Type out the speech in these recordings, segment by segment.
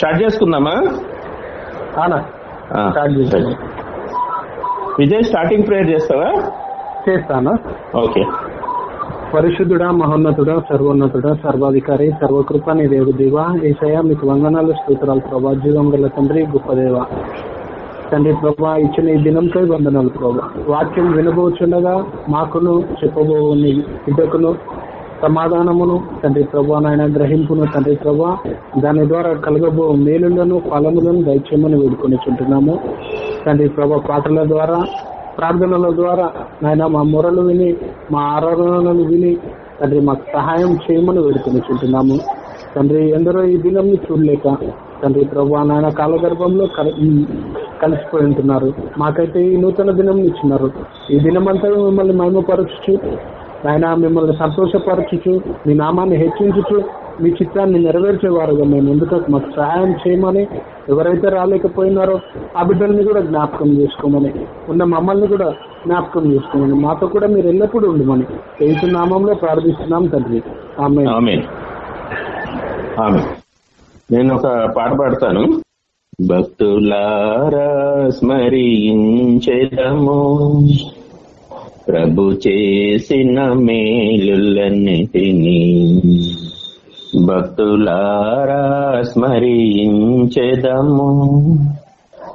Start చేసుకుందామా? Start Vijay starting prayer చేస్తావా? చేస్తాను. ఓకే. పరిశుద్ధుడా మహోన్నతుడా సర్వోన్నతుడా సర్వాధికారి సర్వకృప నీ దేవు దేవ. ఏసయ మీకు వందనాలు స్తోత్రాలు. ప్రభా జీవం గల తండ్రి గొప్ప దేవ. తండ్రి ప్రభా ఇచ్చిన ఈ దినంపై వందనాలు ప్రభా. వాక్యం వినబోచుండగా మాకును చెప్పబో నీ బిడ్డకును సమాధానమును తండ్రి ప్రభా నాయన గ్రహింపును తండ్రి ప్రభా దాని ద్వారా కలగబో మేలులను ఫలములను దయచేయమని వేడుకొని చుంటున్నాము. తండ్రి ప్రభా పాటల ద్వారా ప్రార్థనల ద్వారా నాయన మా మొరలు విని మా ఆరాధనలను విని తండ్రి మాకు సహాయం చేయమని వేడుకొని చుంటున్నాము. తండ్రి ఎందరో ఈ దినం చూడలేక తండ్రి ప్రభు నాయన కాలగర్భంలో కలిసిపోయి ఉంటున్నారు. మాకైతే ఈ నూతన దినం ఇచ్చినారు. ఈ దినమంతా మిమ్మల్ని మహిమపరచు ఆయన మిమ్మల్ని సంతోషపరచుచు మీ నామాన్ని హెచ్చించుచు మీ చిత్రాన్ని నెరవేర్చేవారుగా మేము. ముందుకు మాకు సహాయం చేయమని ఎవరైతే రాలేకపోయినారో ఆ బిడ్డల్ని కూడా జ్ఞాపకం చేసుకోమని ఉన్న మమ్మల్ని కూడా జ్ఞాపకం చేసుకోమని మాతో కూడా మీరు ఎల్లప్పుడూ ఉండమని ఏంటి నామంలో ప్రార్థిస్తున్నాం తండ్రి. ఆమె ఆమె ఆమె నేను ఒక పాట పాడతాను. భక్తులారా స్మరించెదము. ప్రభు చేసిన మేలులన్నిటినీ భక్తులారా స్మరించెదము.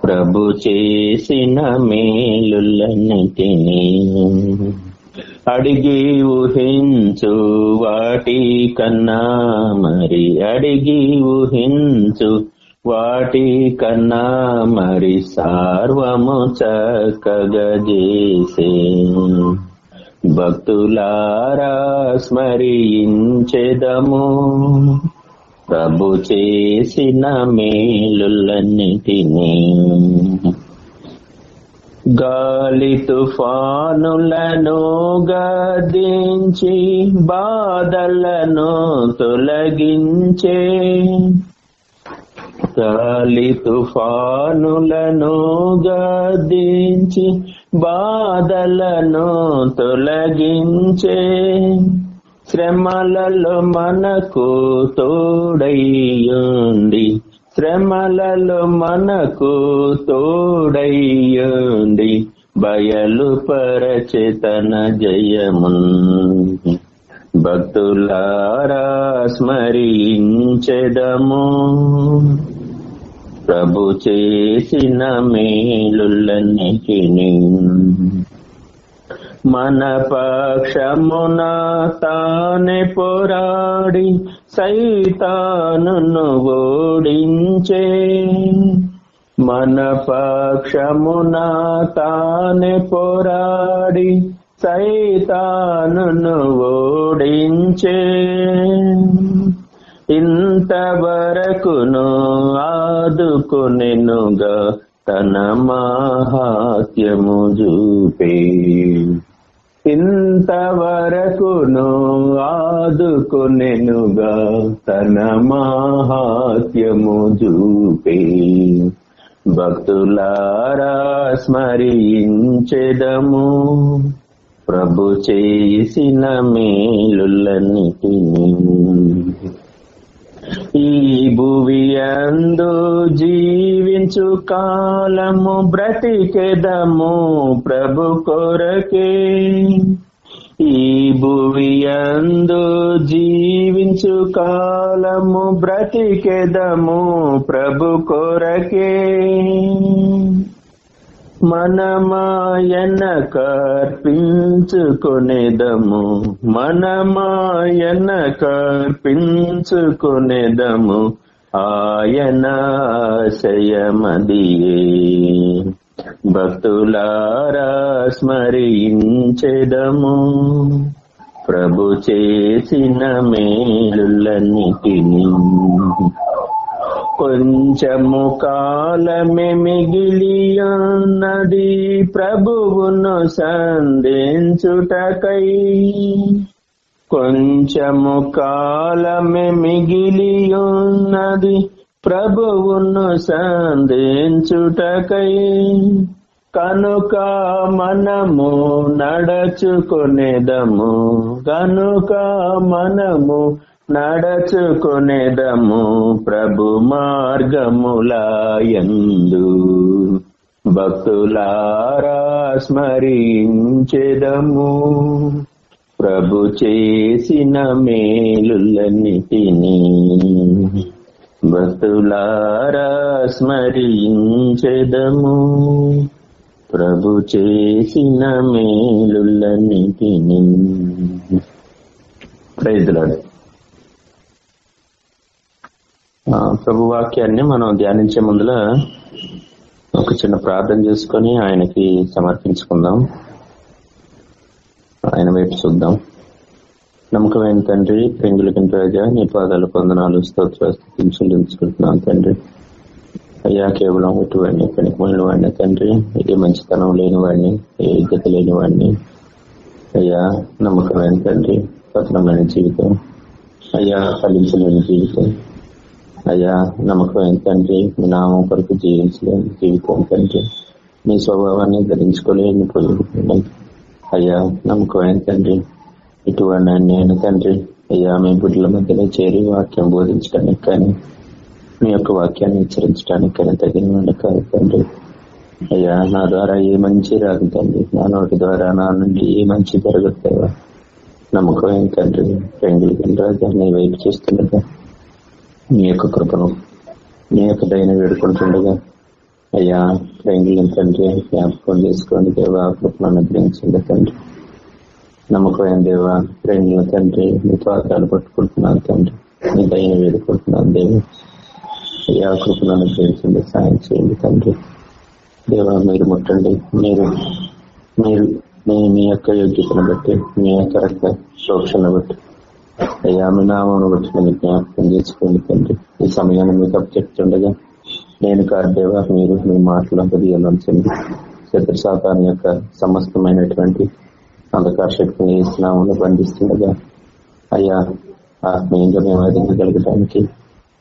ప్రభు చేసిన మేలులన్నిటినీ అడిగి ఊహించు వాటి కన్నా మరి అడిగి ఊహించు వాటి కన్నా మరి సార్వము చక్కగా చేసే భక్తులారా స్మరించెదము. ప్రభు చేసిన మేలులన్నిటినీ. గాలి తుఫానులను గదించి బాధలను తొలగించే. గాలి తుఫానులను గదించి బాధలను తొలగించే శ్రమలలో మనకు తోడయ్యుండి శ్రమలలో మనకు తోడయ్యుండి బయలు పరచేతన జయమున్ భక్తులారా స్మరించెదము. ప్రభు చేసిన మేలులన్నిటినీ మన పక్షమున తానే పోరాడి సైతాను ఓడించే. మన పక్షమున తానే పోరాడి సైతాను ఓడించే ఇంతవరకును ఆదుకునెనుగా తన మహాత్యము చూపే. ఇంతవరకును ఆదుకునెనుగా తన మహాత్యము చూపే. భక్తులారా స్మరించెదము. ప్రభు చేసిన మేలులన్నిటిని ఈ భువి అందు జీవించు కాలము బ్రతికెదము ప్రభు కొరకే. ఈ భువి అందు జీవించు కాలము బ్రతికెదము ప్రభు కొరకే. మనమాయన కర్పించుకునేదము మనమాయన కర్పించుకునేదము ఆయన శయమదియే భక్తులారా స్మరించెదము. ప్రభు చేసిన మేలులన్నిటినీ కొంచెము కాలమే మిగిలియున్నది ప్రభువును సంధించుటకై. కొంచెము కాలమే మిగిలియున్నది ప్రభువును సంధించుటకై. కనుక మనము నడచుకునేదము కనుక మనము నడచుకునేదము ప్రభు మార్గములాయందు. భక్తులారా స్మరించెదము. ప్రభు చేసిన మేలులన్నిటినీ భక్తులారా స్మరించెదము. ప్రభు చేసిన మేలులన్నిటినీ. ప్రైజ్లాడు ప్రభు వాక్యాన్ని మనం ధ్యానించే ముందుల ఒక చిన్న ప్రార్థన చేసుకొని ఆయనకి సమర్పించుకుందాం. ఆయన వైపు చూద్దాం. నమ్మకమైన తండ్రి పెంగులకింత రాజా నీ పాదాలు పొందనాలు స్తోత్రించుకుంటున్నాను తండ్రి. అయ్యా కేవలం ఇటువంటి పనికిమైన వాడిని తండ్రి ఏ మంచితనం లేని వాడిని ఏ విద్యత లేని వాడిని అయ్యా నమ్మకమైన తండ్రి పతనమైన జీవితం. అయ్యా ఫలించలేని జీవితం. అయ్యా నమ్మకం తండ్రి మీ నామం కొరకు జీవించలేని జీవితం తండ్రి మీ స్వభావాన్ని ధరించుకోలేని పొందుకుంటున్నాం అయ్యా నమ్మకం తండ్రి ఇటువంటి నేను తండ్రి అయ్యా మీ బిడ్డల మధ్యలో చేరి వాక్యం బోధించడానికి కానీ మీ యొక్క వాక్యాన్ని హెచ్చరించడానికి కానీ తగిన కాదు తండ్రి అయ్యా నా ద్వారా ఏ మంచి రాదు తండ్రి నా నోటి ద్వారా నా నుండి ఏ మంచి జరుగుతాయా నమ్మకం తండ్రి పెంగులు రాజా నీ వైపు చేస్తుండగా మీ యొక్క కృపను మీ యొక్క దయను వేడుకుంటుండగా అయ్యా ప్రేంగులను తండ్రి జ్ఞాపకం చేసుకోండి దేవా కృపను అనుగ్రహించండి తండ్రి. నమ్మకమైన దేవా ప్రేంగుల తండ్రి మీ పాత్రలు పట్టుకుంటున్నాను తండ్రి మీ దయను వేడుకుంటున్నాను దేవ. అయ్యా కృపను అనుగ్రహించండి సాయం చేయండి తండ్రి. దేవా మీరు ముట్టండి మీరు మీరు మీ మీ యొక్క యోగ్యతను బట్టి మీ యొక్క రక్త శోక్షను బట్టి. అయ్యా మీ నామను బట్టి జ్ఞాపకం చేసుకోండి తండ్రి. ఈ సమయాన్ని మీకు అప్పచెప్తుండగా నేను కాదేవా మీరు మీ మాటలు హృదయంలోంచండి శత్రు శాతాన్ని యొక్క సమస్తమైనటువంటి అంధకార శక్తిని ఇస్తున్నామని బంధిస్తుండగా అయ్యా ఆత్మీయంగా మేము ఎదగగలగడానికి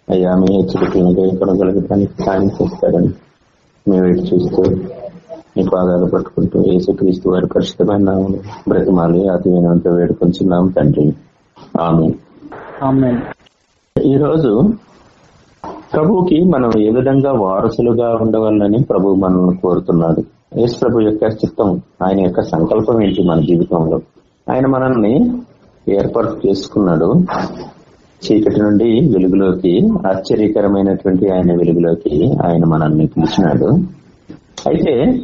అయ్యా మీ హెచ్చరికలను గైకొనగలగడానికి సాయం చేస్తారని మేము ఎటు చూస్తూ మీ పాదాలు పట్టుకుంటూ యేసుక్రీస్తు వారి పరిశుద్ధమైన నామములు బ్రతిమాలి ఆత్మీయంతో వేడుకొంచున్నాం తండ్రి. ఆమె ఆమేన్. ఈ రోజు ప్రభువుకి మనం ఏ విధంగా వారసులుగా ఉండవాలని ప్రభు మనల్ని కోరుతున్నాడు? యేసు ప్రభు యొక్క చిత్తం ఆయన యొక్క సంకల్పం ఏంటి మన జీవితంలో? ఆయన మనల్ని ఏర్పాటు చేసుకున్నాడు. చీకటి నుండి వెలుగులోకి ఆశ్చర్యకరమైనటువంటి ఆయన వెలుగులోకి ఆయన మనల్ని పిలిచినాడు. అయితే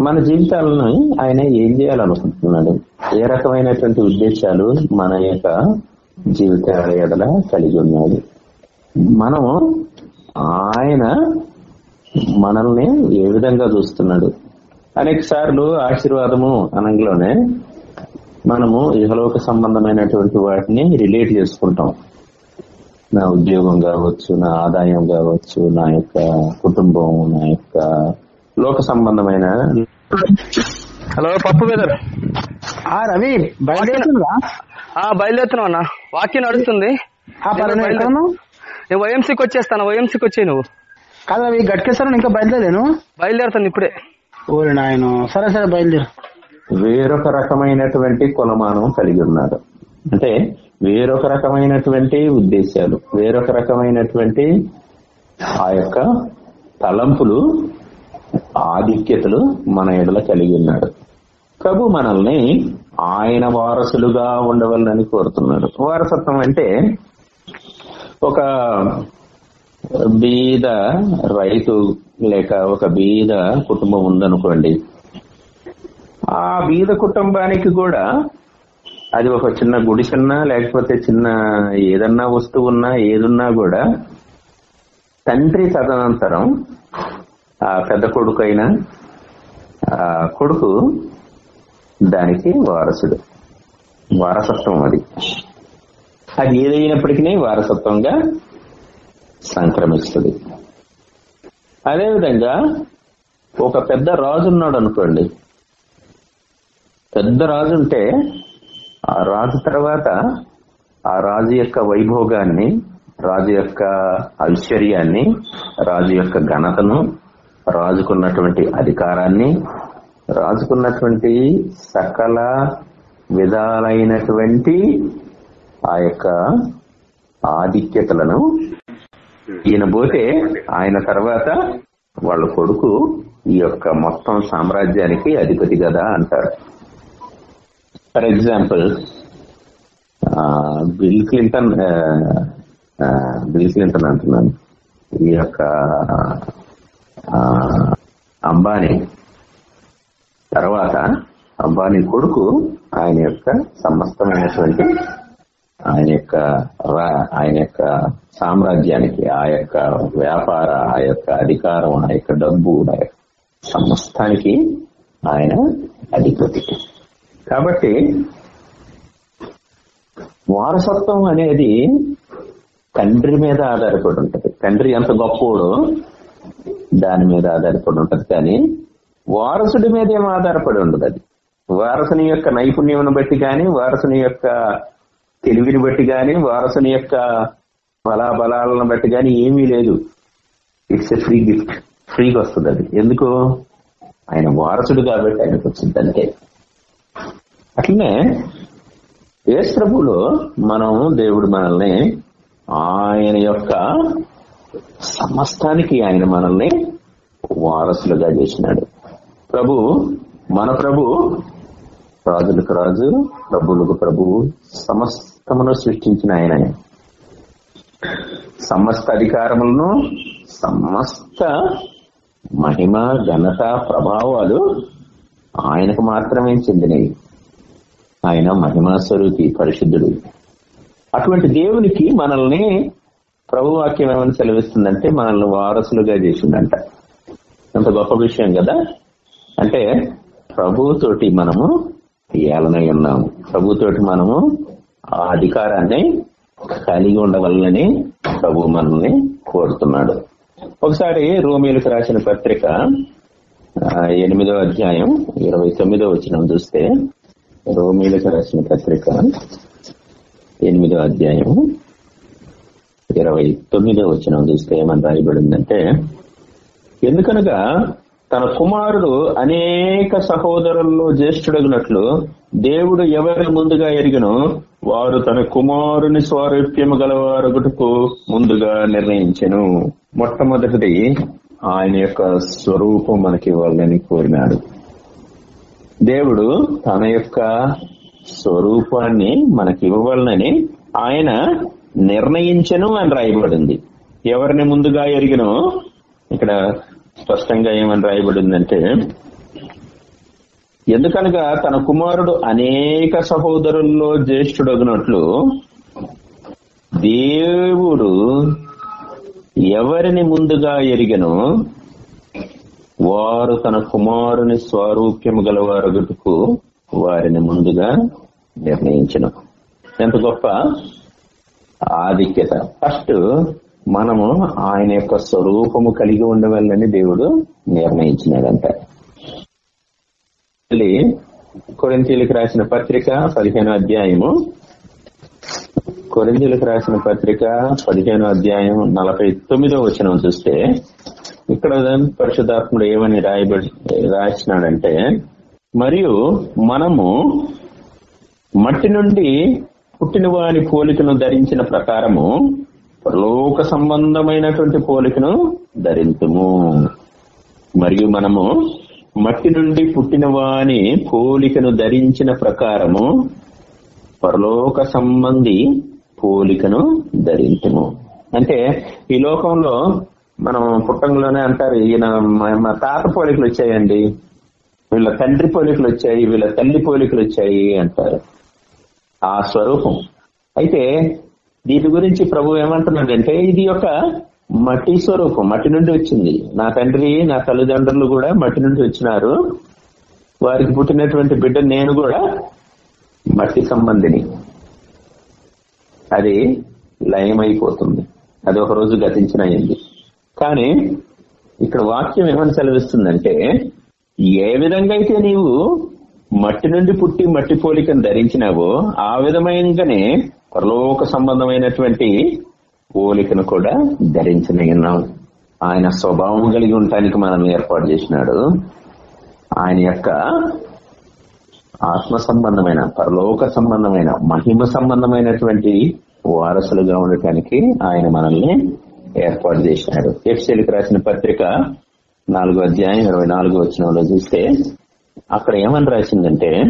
మన జీవితాలను ఆయన ఏం చేయాలనుకుంటున్నాడు? ఏ రకమైనటువంటి ఉద్దేశాలు మన యొక్క జీవిత ఎడల కలిగి ఉన్నాడు? మనము ఆయన మనల్ని ఏ విధంగా చూస్తున్నాడు? అనేక సార్లు ఆశీర్వాదము అనంలోనే మనము ఇహలోక సంబంధమైనటువంటి వాటిని రిలేట్ చేసుకుంటాం. నా ఉద్యోగం కావచ్చు నా ఆదాయం కావచ్చు నా యొక్క కుటుంబం నా యొక్క లోక సంబంధమైన. హలో పప్పు వెదర్. ఆ రవి బయలుదేరుతుందా? ఆ బయలుదేరుతున్నావు అన్న. వాక్యం నడుస్తుంది? నేను వైఎంసీకి వచ్చేస్తాను. వైఎంసీకి వచ్చే నువ్వు. కాదు రవి గట్కేశ్వరం ఇంకా బయలుదేరాను బయలుదేరుతాను ఇప్పుడే. ఓరి నాయన. సరే సరే బయలుదేరు. వేరొక రకమైనటువంటి కొలమానం కలిగి ఉన్నారు. అంటే వేరొక రకమైనటువంటి ఉద్దేశాలు. వేరొక రకమైనటువంటి ఆ యొక్క తలంపులు ఆధిక్యతలు మన ఎడల కలిగి ఉన్నాడు. ప్రభు మనల్ని ఆయన వారసులుగా ఉండవాలని కోరుతున్నాడు. వారసత్వం అంటే ఒక బీద రైతు లేక ఒక బీద కుటుంబం ఉందనుకోండి. ఆ బీద కుటుంబానికి కూడా అది ఒక చిన్న గుడిసన్నా లేకపోతే చిన్న ఏదన్నా వస్తువున్నా ఏదున్నా కూడా తండ్రి తదనంతరం ఆ పెద్ద కొడుకు అయినా ఆ కొడుకు దానికి వారసుడు. వారసత్వం అది. అది ఏదైనప్పటికీ వారసత్వంగా సంక్రమిస్తుంది. అదేవిధంగా ఒక పెద్ద రాజు ఉన్నాడు అనుకోండి. పెద్ద రాజు ఉంటే ఆ రాజు తర్వాత ఆ రాజు యొక్క వైభోగాన్ని రాజు యొక్క ఐశ్వర్యాన్ని రాజు యొక్క ఘనతను రాజుకున్నటువంటి అధికారాన్ని రాజుకున్నటువంటి సకల విధాలైనటువంటి ఆ యొక్క ఆధిక్యతలను ఈయన పోతే ఆయన తర్వాత వాళ్ళ కొడుకు ఈ యొక్క మొత్తం సామ్రాజ్యానికి అధిపతి కదా అంటారు. For example Bill Clinton Bill Clinton అంటున్నాను. ఈ యొక్క అంబానీ. తర్వాత అంబానీ కొడుకు ఆయన యొక్క సమస్తమైనటువంటి ఆయన యొక్క రా- ఆయన యొక్క సామ్రాజ్యానికి ఆ యొక్క వ్యాపార ఆ యొక్క అధికారం ఆ యొక్క డబ్బు ఆ యొక్క సమస్తానికి ఆయన అధిపతి. కాబట్టి వారసత్వం అనేది తండ్రి మీద ఆధారపడి ఉంటుంది. తండ్రి ఎంత గొప్పోడో దాని మీద ఆధారపడి ఉంటుంది. కానీ వారసుడి మీద ఏం ఆధారపడి ఉండదు అది. వారసుని యొక్క నైపుణ్యం బట్టి కానీ వారసుని యొక్క తెలివిని బట్టి కానీ వారసుని యొక్క బలాబలాలను బట్టి కానీ ఏమీ లేదు. ఇట్స్ ఎ ఫ్రీ గిఫ్ట్ ఫ్రీగా వస్తుంది అది. ఎందుకు? ఆయన వారసుడు కాబట్టి ఆయనకు వచ్చింది అంతే. అట్లనే యేసు ప్రభులో మనం దేవుడు మనల్ని ఆయన యొక్క సమస్తానికి ఆయన మనల్ని వారసులుగా చేసినాడు. ప్రభు మన ప్రభు రాజులకు రాజు ప్రభులకు ప్రభువు సమస్తమును సృష్టించిన ఆయన సమస్త అధికారములను సమస్త మహిమ ఘనత ప్రభావాలు ఆయనకు మాత్రమే చెందినవి. ఆయన మహిమా స్వరూపి పరిశుద్ధుడు. అటువంటి దేవునికి మనల్ని ప్రభు వాక్యం ఏమని సెలవిస్తుందంటే మనల్ని వారసులుగా చేసిందంట. అంత గొప్ప విషయం కదా? అంటే ప్రభుతోటి మనము ఏలనై ఉన్నాము. ప్రభుతోటి మనము ఆ అధికారాన్ని కలిగి ఉండవల్లని ప్రభు మనల్ని కోరుతున్నాడు. ఒకసారి రోమిలకు రాసిన పత్రిక ఎనిమిదో అధ్యాయం ఇరవై తొమ్మిదో వచ్చిన చూస్తే రోమిలకు రాసిన పత్రిక ఎనిమిదో అధ్యాయం ఇరవై తొమ్మిదో వచ్చిన చూస్తే ఏమని రాయబడిందంటే ఎందుకనగా తన కుమారుడు అనేక సహోదరుల్లో జ్యేష్ఠుడగినట్లు దేవుడు ఎవరి ముందుగా ఎరిగినో వారు తన కుమారుని స్వారూప్యము గలవారొకటుకు ముందుగా నిర్ణయించను. మొట్టమొదటిది ఆయన యొక్క స్వరూపం మనకి ఇవ్వాలని కోరినాడు. దేవుడు తన యొక్క స్వరూపాన్ని మనకి ఇవ్వాలని ఆయన నిర్ణయించను అని రాయబడింది. ఎవరిని ముందుగా ఎరిగినో ఇక్కడ స్పష్టంగా ఏమని రాయబడిందంటే ఎందుకనగా తన కుమారుడు అనేక సహోదరుల్లో జ్యేష్ఠుడగినట్లు దేవుడు ఎవరిని ముందుగా ఎరిగను వారు తన కుమారుని స్వరూప్యము గలవారగుటకు వారిని ముందుగా నిర్ణయించను. ఎంత గొప్ప ఆధిక్యత. ఫస్ట్ మనము ఆయన యొక్క స్వరూపము కలిగి ఉండవాలని దేవుడు నిర్ణయించినాడంట. మళ్ళీ కొరింతీలకు రాసిన పత్రిక పదిహేను అధ్యాయము. కొరింతీలకు రాసిన పత్రిక పదిహేను అధ్యాయం నలభై తొమ్మిదో వచనం చూస్తే ఇక్కడ పరిశుధాత్ముడు ఏమని రాయబడి రాసినాడంటే మరియు మనము మట్టి నుండి పుట్టిన వారి పోలికను ధరించిన ప్రకారము లోక సంబంధమైనటువంటి పోలికను ధరించుము మరియు మనము మట్టి నుండి పుట్టిన వాని పోలికను ధరించిన ప్రకారము పరలోక సంబంధి పోలికను ధరించుము అంటే ఈ లోకంలో మనం పుట్టంలోనే అంటారు ఈయన మా- మా తాత పోలికలు వచ్చాయండి వీళ్ళ తండ్రి పోలికలు వచ్చాయి వీళ్ళ తల్లి పోలికలు వచ్చాయి అంటారు. ఆ స్వరూపం. అయితే దీని గురించి ప్రభు ఏమంటున్నాడంటే ఇది ఒక మట్టి స్వరూపం మట్టి నుండి వచ్చింది. నా తండ్రి నా తల్లిదండ్రులు కూడా మట్టి నుండి వచ్చినారు. వారికి పుట్టినటువంటి బిడ్డ నేను కూడా మట్టి సంబంధిని. అది లయమైపోతుంది. అది ఒక రోజు గతించిన అయింది కానీ ఇక్కడ వాక్యం ఏమని సెలవిస్తుందంటే ఏ విధంగా అయితే నీవు మట్టి నుండి పుట్టి మట్టి పోలికను ధరించినావో ఆ విధమైనగానే పరలోక సంబంధమైనటువంటి పోలికను కూడా ధరించిన ఆయన స్వభావం కలిగి ఉండటానికి మనల్ని ఏర్పాటు చేసినాడు. ఆయన యొక్క ఆత్మ సంబంధమైన పరలోక సంబంధమైన మహిమ సంబంధమైనటువంటి వారసులుగా ఉండటానికి ఆయన మనల్ని ఏర్పాటు చేసినాడు. ఎఫ్సీలకు రాసిన పత్రిక నాలుగో అధ్యాయం ఇరవై నాలుగో వచ్చినంలో చూస్తే అక్కడ ఏమని రాసిందంటే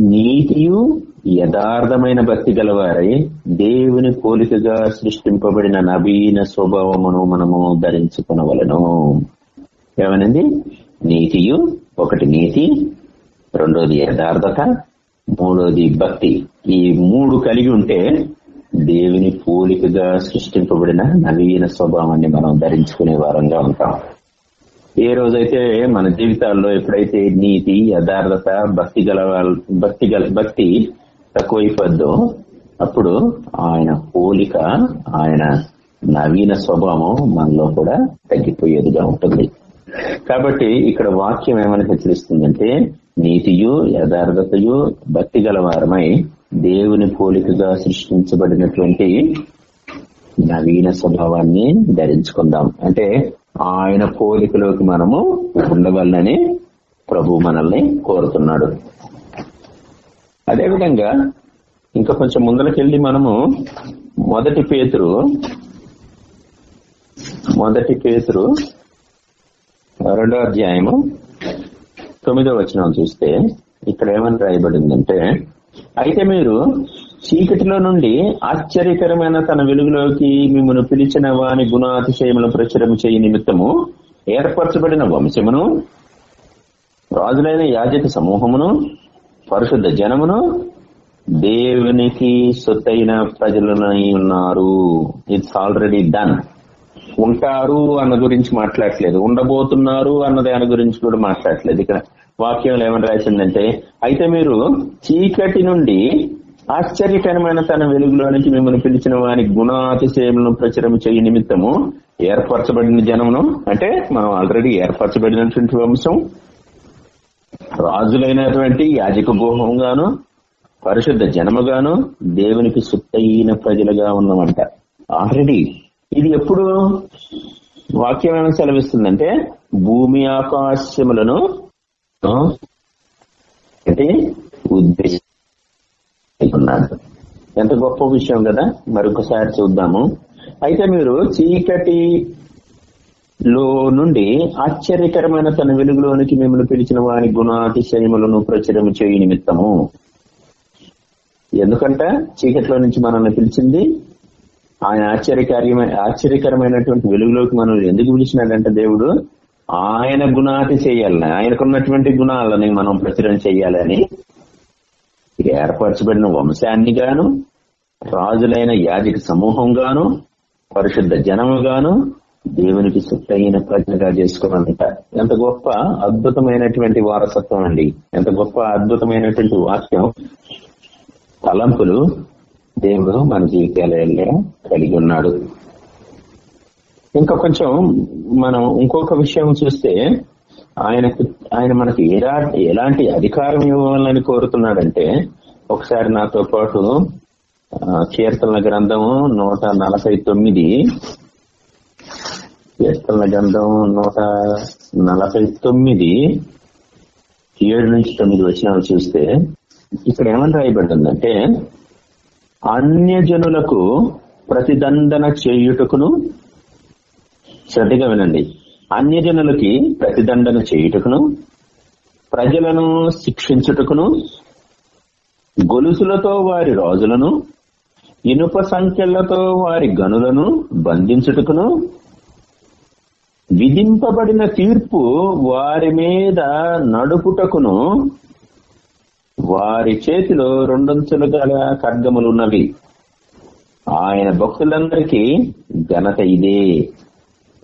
నీతియు యథార్థమైన భక్తి గలవారై దేవుని పోలికగా సృష్టింపబడిన నవీన స్వభావమును మనము ధరించుకునవలను. ఏమనింది? నీతియు ఒకటి నీతి రెండోది యథార్థత మూడోది భక్తి. ఈ మూడు కలిగి ఉంటే దేవుని పోలికగా సృష్టింపబడిన నవీన స్వభావాన్ని మనం ధరించుకునే వారంగా ఉంటాం. ఏ రోజైతే మన జీవితాల్లో ఎప్పుడైతే నీతి యథార్థత భక్తి గల భక్తి గల భక్తి తక్కువైపోద్దో అప్పుడు ఆయన పోలిక ఆయన నవీన స్వభావం మనలో కూడా తగ్గిపోయేదిగా ఉంటుంది. కాబట్టి ఇక్కడ వాక్యం ఏమని హెచ్చరిస్తుందంటే నీతియు యథార్థతయు భక్తి గలవారమై దేవుని పోలికగా సృష్టించబడినటువంటి నవీన స్వభావాన్ని ధరించుకుందాం. అంటే ఆయన పోలికలోకి మనము ఉండవాలని ప్రభు మనల్ని కోరుతున్నాడు. అదేవిధంగా ఇంకా కొంచెం ముందరకెళ్ళి మనము మొదటి పేతురు మొదటి పేతురు రెండో అధ్యాయము తొమ్మిదో వచనం చూస్తే ఇక్కడ ఏమని రాయబడిందంటే అయితే మీరు చీకటిలో నుండి ఆశ్చర్యకరమైన తన వెలుగులోకి మిమ్మల్ని పిలిచిన వాని గుణాతిశయములు ప్రచురం చేయ నిమిత్తము ఏర్పరచబడిన వంశమును రాజులైన యాజక సమూహమును పరిశుద్ధ జనమును దేవునికి సొత్తైన ప్రజలనై ఉన్నారు. ఇట్స్ ఆల్రెడీ డన్ ఉంటారు అన్న గురించి మాట్లాడట్లేదు. ఉండబోతున్నారు అన్న దాని గురించి కూడా మాట్లాడట్లేదు. ఇక్కడ వాక్యంలో ఏమని రాసిందంటే అయితే మీరు చీకటి నుండి ఆశ్చర్యకరమైన తన వెలుగులోనికి మిమ్మల్ని పిలిచిన వారి గుణాతిశయములను ప్రచురం చేయ నిమిత్తము ఏర్పరచబడిన జనమును అంటే మనం ఆల్రెడీ ఏర్పరచబడినటువంటి వంశం రాజులైనటువంటి యాజక గోహంగాను పరిశుద్ధ జనముగాను దేవునికి సుత్తైన ప్రజలుగా ఉన్నామంట ఆల్రెడీ ఇది ఎప్పుడు వాక్యం సెలవిస్తుందంటే భూమి ఆకాశములను అంటే ఉద్దేశం ఉన్నాడు ఎంత గొప్ప విషయం కదా మరొకసారి చూద్దాము. అయితే మీరు చీకటి లో నుండి ఆశ్చర్యకరమైన తన వెలుగులోనికి మిమ్మల్ని పిలిచిన వారి గుణాతిశయములను ప్రచురం చేయ నిమిత్తము. ఎందుకంట చీకటిలో నుంచి మనల్ని పిలిచింది ఆయన ఆశ్చర్యకార్యమైన ఆశ్చర్యకరమైనటువంటి వెలుగులోకి మనల్ని ఎందుకు పిలిచినాడంటే దేవుడు ఆయన గుణాతి చేయాలని ఆయనకున్నటువంటి గుణాలని మనం ప్రచురం చేయాలని ఏర్పరచబడిన వంశాన్ని గాను రాజులైన యాజక సమూహం గాను పరిశుద్ధ జనము గాను దేవునికి సుట్టయిన ప్రజగా చేసుకోవాలంట. ఎంత గొప్ప అద్భుతమైనటువంటి వారసత్వం అండి. ఎంత గొప్ప అద్భుతమైనటువంటి వాక్యం. తలంపులు దేవుడు మన జీవితాలలో కలిగి ఉన్నాడు. ఇంకా కొంచెం మనం ఇంకొక విషయం చూస్తే ఆయనకు ఆయన మనకి ఎలా ఎలాంటి అధికారం ఇవ్వాలని కోరుతున్నాడంటే ఒకసారి నాతో పాటు కీర్తన గ్రంథము నూట నలభై తొమ్మిది. కీర్తన గ్రంథం నూట నలభై తొమ్మిది. ఏడు నుంచి తొమ్మిది వచ్చినాలు చూస్తే ఇక్కడ ఏమని రాయబడిందంటే అన్యజనులకు ప్రతిదండన చేయుటకును శ్రద్ధగా వినండి. అన్యజనులకి ప్రతిదండన చేయుటకును ప్రజలను శిక్షించుటకును గొలుసులతో వారి రాజులను ఇనుప సంఖ్యలతో వారి గనులను బంధించుటకును విధింపబడిన తీర్పు వారి మీద నడుపుటకును వారి చేతిలో రెండంచులు గల ఖడ్గములున్నవి. ఆయన భక్తులందరికీ ఘనత ఇదే.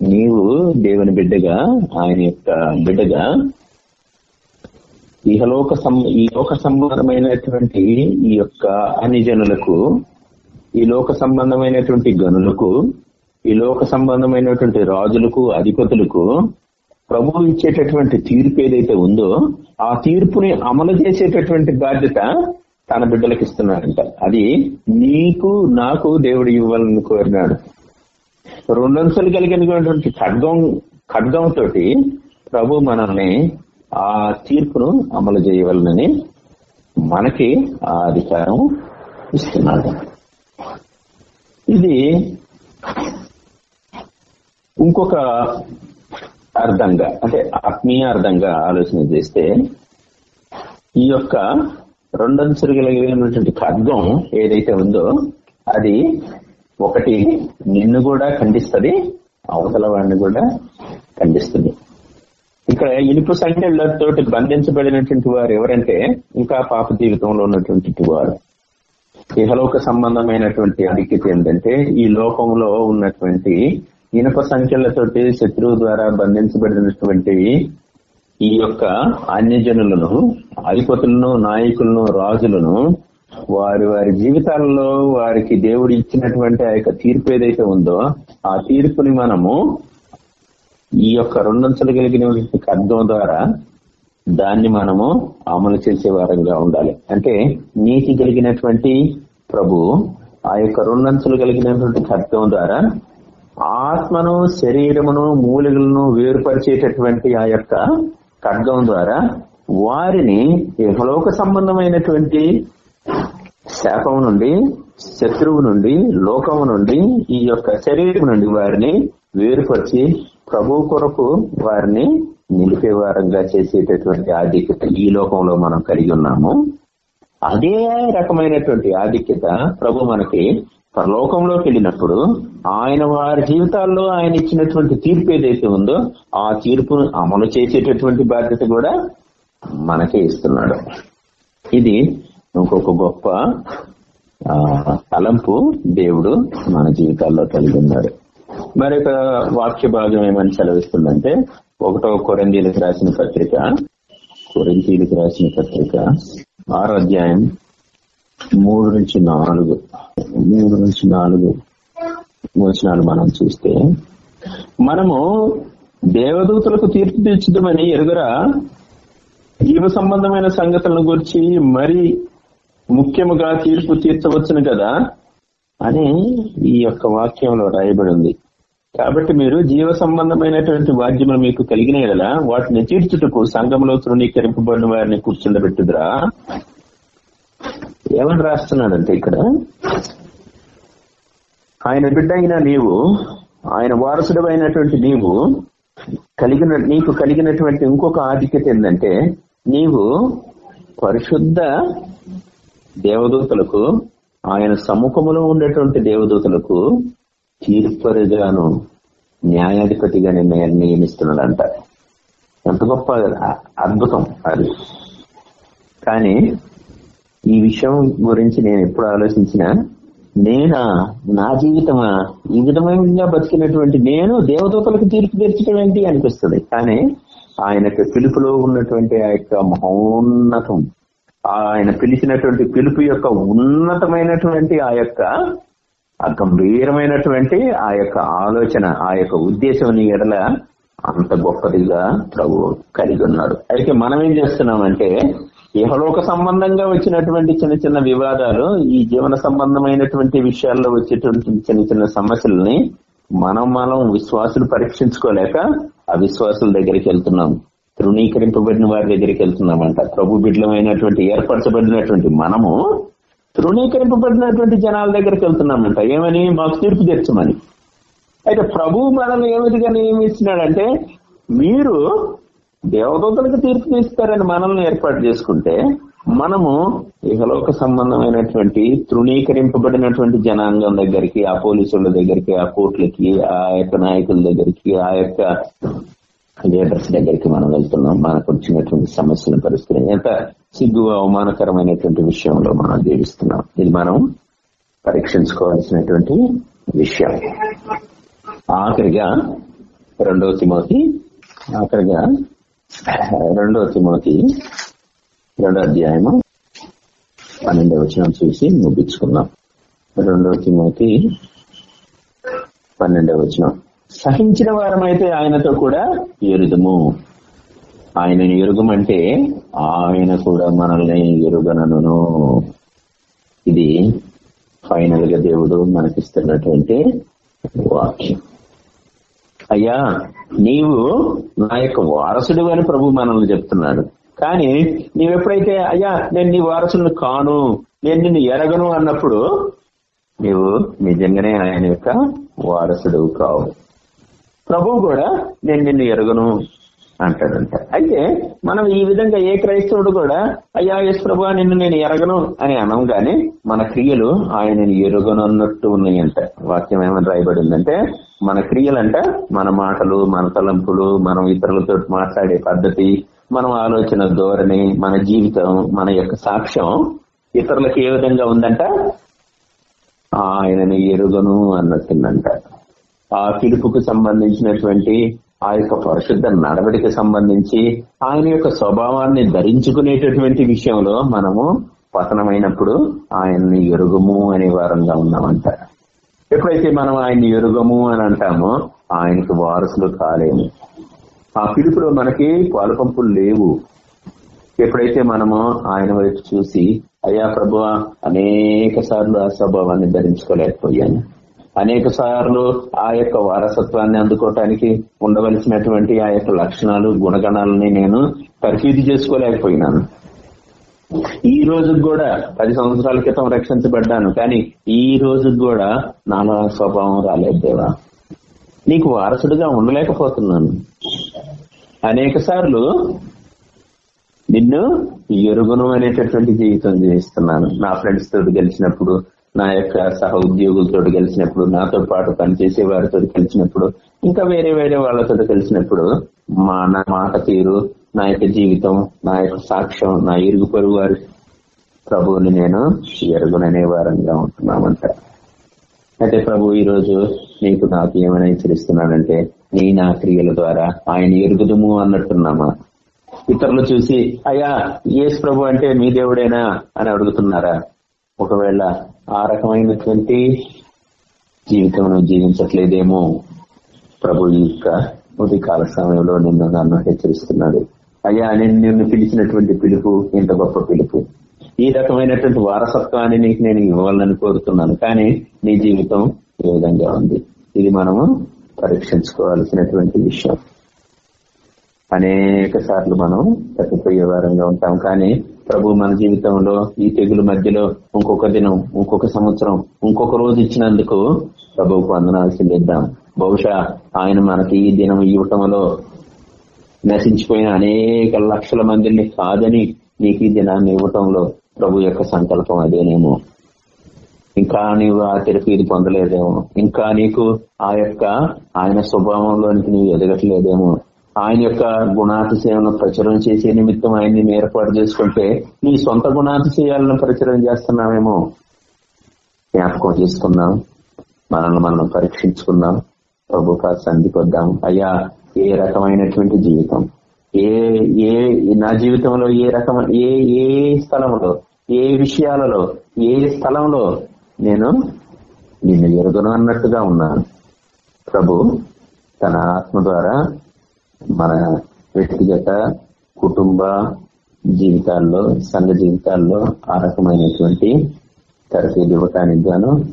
నీవు దేవుని బిడ్డగా ఆయన యొక్క బిడ్డగా ఇహలోక ఈ లోక సంబంధమైనటువంటి ఈ యొక్క అనిజనులకు ఈ లోక సంబంధమైనటువంటి గనులకు ఈ లోక సంబంధమైనటువంటి రాజులకు అధిపతులకు ప్రభువు ఇచ్చేటటువంటి తీర్పు ఏదైతే ఉందో ఆ తీర్పుని అమలు చేసేటటువంటి బాధ్యత తన బిడ్డలకు ఇస్తున్నాడంట. అది నీకు నాకు దేవుడు ఇవ్వాలని కోరినాడు. రెండంచెలు కలిగినటువంటి ఖడ్గం ఖడ్గం తోటి ప్రభు మనల్ని ఆ తీర్పును అమలు చేయవలనని మనకి ఆ అధికారం ఇస్తున్నాడు. ఇది ఇంకొక అర్థంగా అంటే ఆత్మీయ అర్థంగా ఆలోచన చేస్తే ఈ యొక్క రెండంచులు కలిగినటువంటి ఖడ్గం ఏదైతే ఉందో అది ఒకటి నిన్ను కూడా ఖండిస్తుంది అవతల వాడిని కూడా ఖండిస్తుంది. ఇక్కడ ఇనుపు సంఖ్యలతో బంధించబడినటువంటి వారు ఎవరంటే ఇంకా పాప జీవితంలో ఉన్నటువంటి వారు. ఇహలోక సంబంధమైనటువంటి అధిక్యత ఏంటంటే ఈ లోకంలో ఉన్నటువంటి ఇనుప సంఖ్యలతోటి శత్రువు ద్వారా బంధించబడినటువంటి ఈ యొక్క అన్యజనులను అధిపతులను నాయకులను రాజులను వారి వారి జీవితాలలో వారికి దేవుడు ఇచ్చినటువంటి ఆ యొక్క తీర్పు ఏదైతే ఉందో ఆ తీర్పుని మనము ఈ యొక్క రెండంచెలు కలిగినటువంటి అర్థం ద్వారా దాన్ని మనము అమలు చేసే వారంగా ఉండాలి. అంటే నీతి కలిగినటువంటి ప్రభు ఆ యొక్క రెండంచులు కలిగినటువంటి ఖడ్గం ద్వారా ఆత్మను శరీరమును మూలికలను వేరుపరిచేటటువంటి ఆ యొక్క ఖడ్గం ద్వారా వారిని ఇహలోక సంబంధమైనటువంటి శాపం నుండి శత్రువు నుండి లోకము నుండి ఈ యొక్క శరీరం నుండి వారిని వేరుపరిచి ప్రభు కొరకు వారిని నిలిపేవారంగా చేసేటటువంటి ఆధిక్యత ఈ లోకంలో మనం కలిగి ఉన్నాము. అదే రకమైనటువంటి ఆధిక్యత ప్రభు మనకి పరలోకంలోకి వెళ్ళినప్పుడు ఆయన వారి జీవితాల్లో ఆయన ఇచ్చినటువంటి తీర్పు ఏదైతే ఉందో ఆ తీర్పును అమలు చేసేటటువంటి బాధ్యత కూడా మనకే ఇస్తున్నాడు. ఇది ఇంకొక గొప్ప తలంపు దేవుడు మన జీవితాల్లో కలిగి ఉన్నాడు మరి ఒక వాక్య భాగం ఏమని సెలవిస్తుందంటే ఒకటో కొరందీలకు రాసిన పత్రిక కొరింతీలకు రాసిన పత్రిక ఆరో అధ్యాయం మూడు నుంచి నాలుగు మూడు నుంచి నాలుగు వచనాలు మనం చూస్తే మనము దేవదూతలకు తీర్పు తీర్చుదామని ఎరుగరా జీవ సంబంధమైన సంగతులను గురించి మరి ముఖ్యముగా తీర్పు తీర్చవచ్చును కదా? అని ఈ యొక్క వాక్యంలో రాయబడి ఉంది కాబట్టి మీరు జీవ సంబంధమైనటువంటి వాద్యములు మీకు కలిగిన కదా వాటిని తీర్చుటకు సంఘంలో తృణీకరింపబడిన వారిని కూర్చుండబెట్టుదురా? ఏమని రాస్తున్నాడంటే ఇక్కడ? ఆయన బిడ్డ అయినా నీవు ఆయన వారసుడు అయినటువంటి నీవు కలిగిన నీకు కలిగినటువంటి ఇంకొక ఆధిక్యత ఏంటంటే నీవు పరిశుద్ధ దేవదూతలకు ఆయన సముఖములో ఉండేటువంటి దేవదూతలకు తీర్పరిగాను న్యాయాధిపతిగా నియమిస్తున్నాడు నియమిస్తున్నాడంట. ఎంత గొప్ప అద్భుతం అది. కానీ ఈ విషయం గురించి నేను ఎప్పుడు ఆలోచించినా నేనా నా జీవితమా ఈ విధమైన బతికినటువంటి నేను దేవదూతలకు తీర్పు తీర్చడం ఏంటి అనిపిస్తుంది. కానీ ఆయనకు పిలుపులో ఉన్నటువంటి ఆ యొక్క మహోన్నతం ఆయన పిలిచినటువంటి పిలుపు యొక్క ఉన్నతమైనటువంటి ఆ యొక్క ఆ గంభీరమైనటువంటి ఆ యొక్క ఆలోచన ఆ యొక్క ఉద్దేశం నీ ఎడల అంత గొప్పదిగా ప్రభు కలిగి ఉన్నాడు. అయితే మనం ఏం చేస్తున్నామంటే ఇహలోక సంబంధంగా వచ్చినటువంటి చిన్న చిన్న వివాదాలు ఈ జీవన సంబంధమైనటువంటి విషయాల్లో వచ్చేటువంటి చిన్న చిన్న సమస్యలని మనం మనం విశ్వాసులు పరీక్షించుకోలేక అవిశ్వాసుల దగ్గరికి వెళ్తున్నాం. తృణీకరింపబడిన వారి దగ్గరికి వెళ్తున్నామంట. ప్రభు బిడ్డలమైనటువంటి ఏర్పరచబడినటువంటి మనము తృణీకరింపబడినటువంటి జనాల దగ్గరికి వెళ్తున్నామంట. ఏమని? మాకు తీర్పు తెచ్చమని. అయితే ప్రభు మనల్ని ఏమిటిగా నియమిస్తున్నాడంటే మీరు దేవదూతలకు తీర్పు తీస్తారని మనల్ని ఏర్పాటు చేసుకుంటే మనము ఇహలోక సంబంధమైనటువంటి తృణీకరింపబడినటువంటి జనాంగం దగ్గరికి ఆ పోలీసుల దగ్గరికి ఆ కోర్టులకి ఆ యొక్క నాయకుల దగ్గరికి ఆ యొక్క లీడర్స్ దగ్గరికి మనం వెళ్తున్నాం. మనకు వచ్చినటువంటి సమస్యలను పరిస్థితి ఎంత సిగ్గు అవమానకరమైనటువంటి విషయంలో మనం జీవిస్తున్నాం. ఇది మనం పరీక్షించుకోవాల్సినటువంటి విషయం. ఆఖరిగా రెండవ తిమోతి ఆఖరిగా రెండవ తిమోతి రెండో అధ్యాయము పన్నెండవ వచనం చూసి ముగించుకున్నాం రెండవ తిమోతి పన్నెండవ వచనం. సహించిన వారమైతే ఆయనతో కూడా ఎరుదుము. ఆయనను ఎరుగమంటే ఆయన కూడా మనల్ని ఎరుగనను ఇది ఫైనల్గా దేవుడు మనకిస్తున్నటువంటి వాక్యం. అయ్యా నీవు నా యొక్క వారసుడు అని ప్రభు మనల్ని చెప్తున్నాడు. కానీ నీవెప్పుడైతే అయ్యా నేను నీ వారసుని కాను నేను నిన్ను ఎరగను అన్నప్పుడు నీవు నిజంగానే ఆయన యొక్క వారసుడు కావు. ప్రభువు కూడా నేను నిన్ను ఎరుగను అంటాడంట. అయితే మనం ఈ విధంగా ఏ క్రైస్తవుడు కూడా అయ్యా యేసు ప్రభు నిన్ను నేను ఎరగను అని అనం గాని మన క్రియలు ఆయనని ఎరుగను అన్నట్టు ఉన్నాయంట. వాక్యం ఏమని రాయబడి ఉందంటే మన క్రియలంట మన మాటలు మన తలంపులు మనం ఇతరులతో మాట్లాడే పద్ధతి మనం ఆలోచన ధోరణి మన జీవితం మన యొక్క సాక్ష్యం ఇతరులకు ఏ విధంగా ఉందంట? ఆయనని ఎరుగను అన్నట్టుందంట ఆ పిలుపుకు సంబంధించినటువంటి ఆ యొక్క పరిశుద్ధ నడవడికి సంబంధించి ఆయన యొక్క స్వభావాన్ని ధరించుకునేటటువంటి విషయంలో మనము పతనమైనప్పుడు ఆయన్ని ఎరుగము అనే వారంగా ఉన్నామంట ఎప్పుడైతే మనం ఆయన్ని ఎరుగము అని అంటామో ఆయనకు వారసులు కాలేము. ఆ పిలుపులో మనకి పాలుపంపులు లేవు. ఎప్పుడైతే మనము ఆయన వైపు చూసి అయ్యా ప్రభు అనేక సార్లు ఆ స్వభావాన్ని ధరించుకోలేకపోయాను. అనేక సార్లు ఆ యొక్క వారసత్వాన్ని అందుకోవటానికి ఉండవలసినటువంటి ఆ యొక్క లక్షణాలు గుణగణాలని నేను తర్ఫీదు చేసుకోలేకపోయినాను. ఈ రోజు కూడా పది సంవత్సరాల క్రితం రక్షించబడ్డాను కానీ ఈ రోజు కూడా నాలో స్వభావం రాలేదు దేవా. నీకు వారసుడిగా ఉండలేకపోతున్నాను. అనేక సార్లు నిన్ను ఎరుగును అనేటటువంటి జీవితం జీవిస్తున్నాను నా ఫ్రెండ్స్ తోటి గెలిచినప్పుడు నా యొక్క సహ ఉద్యోగులతో కలిసినప్పుడు నాతో పాటు పనిచేసే వారితో కలిసినప్పుడు ఇంకా వేరే వేరే వాళ్ళతో కలిసినప్పుడు మా నా మాట తీరు నా యొక్క జీవితం నా యొక్క సాక్ష్యం నా ఇరుగు పొరుగు వారి ప్రభువుని నేను ఎరుగుననే వారంగా ఉంటున్నామంట. అయితే ప్రభు ఈ రోజు నీకు నాకు ఏమైనా హెచ్చరిస్తున్నానంటే నీ నా క్రియల ద్వారా ఆయన ఎరుగుదుము అన్నట్టున్నామా? ఇతరులు చూసి అయ్యా ఏసు ప్రభు అంటే మీ దేవుడేనా? అని అడుగుతున్నారా? ఒకవేళ ఆ రకమైనటువంటి జీవితం జీవించట్లేదేమో ప్రభు యొక్క యొక్క ఉదయకాల సమయంలో నిన్ను నన్ను హెచ్చరిస్తున్నాడు. అయ్యా నేను నిన్ను పిలిచినటువంటి పిలుపు ఇంత గొప్ప పిలుపు. ఈ రకమైనటువంటి వారసత్వాన్ని నీకు నేను ఇవ్వాలని కోరుతున్నాను కానీ నీ జీవితం ఏ విధంగా ఉంది. ఇది మనము పరీక్షించుకోవాల్సినటువంటి విషయం. అనేక సార్లు మనం తప్పిపోయే వారంగా ఉంటాం కానీ ప్రభు మన జీవితంలో ఈ తెగుల మధ్యలో ఇంకొక దినం ఇంకొక సంవత్సరం ఇంకొక రోజు ఇచ్చినందుకు ప్రభువుకు వందనాలు చెల్లిద్దాం. బహుశా ఆయన మనకి ఈ దినం ఇవ్వటంలో నశించిపోయిన అనేక లక్షల మందిని కాదని నీకు ఈ దినాన్ని ఇవ్వటంలో ప్రభు యొక్క సంకల్పం అదేనేమో. ఇంకా నీవు ఆ తెరపీది పొందలేదేమో. ఇంకా నీకు ఆ యొక్క ఆయన స్వభావంలోనికి నీవు ఎదగట్లేదేమో. ఆయన యొక్క గుణాతిశయాలను ప్రచురం చేసే నిమిత్తం ఆయన్ని ఏర్పాటు చేసుకుంటే నీ సొంత గుణాతిశయాలను ప్రచురం చేస్తున్నామేమో జ్ఞాపకం చేసుకుందాం. మనల్ని మనం పరీక్షించుకుందాం. ప్రభు సంధికొద్దాం అయ్యా ఏ రకమైనటువంటి జీవితం? ఏ ఏ నా జీవితంలో ఏ రకమ ఏ ఏ స్థలంలో ఏ విషయాలలో ఏ స్థలంలో నేను నిన్ను ఎరుగును అన్నట్టుగా ఉన్నాను. ప్రభు తన ఆత్మ ద్వారా మన వ్యక్తిగత కుటుంబ జీవితాల్లో సంఘ జీవితాల్లో ఆ రకమైనటువంటి తరఫీదు ఇవ్వటానికి గాను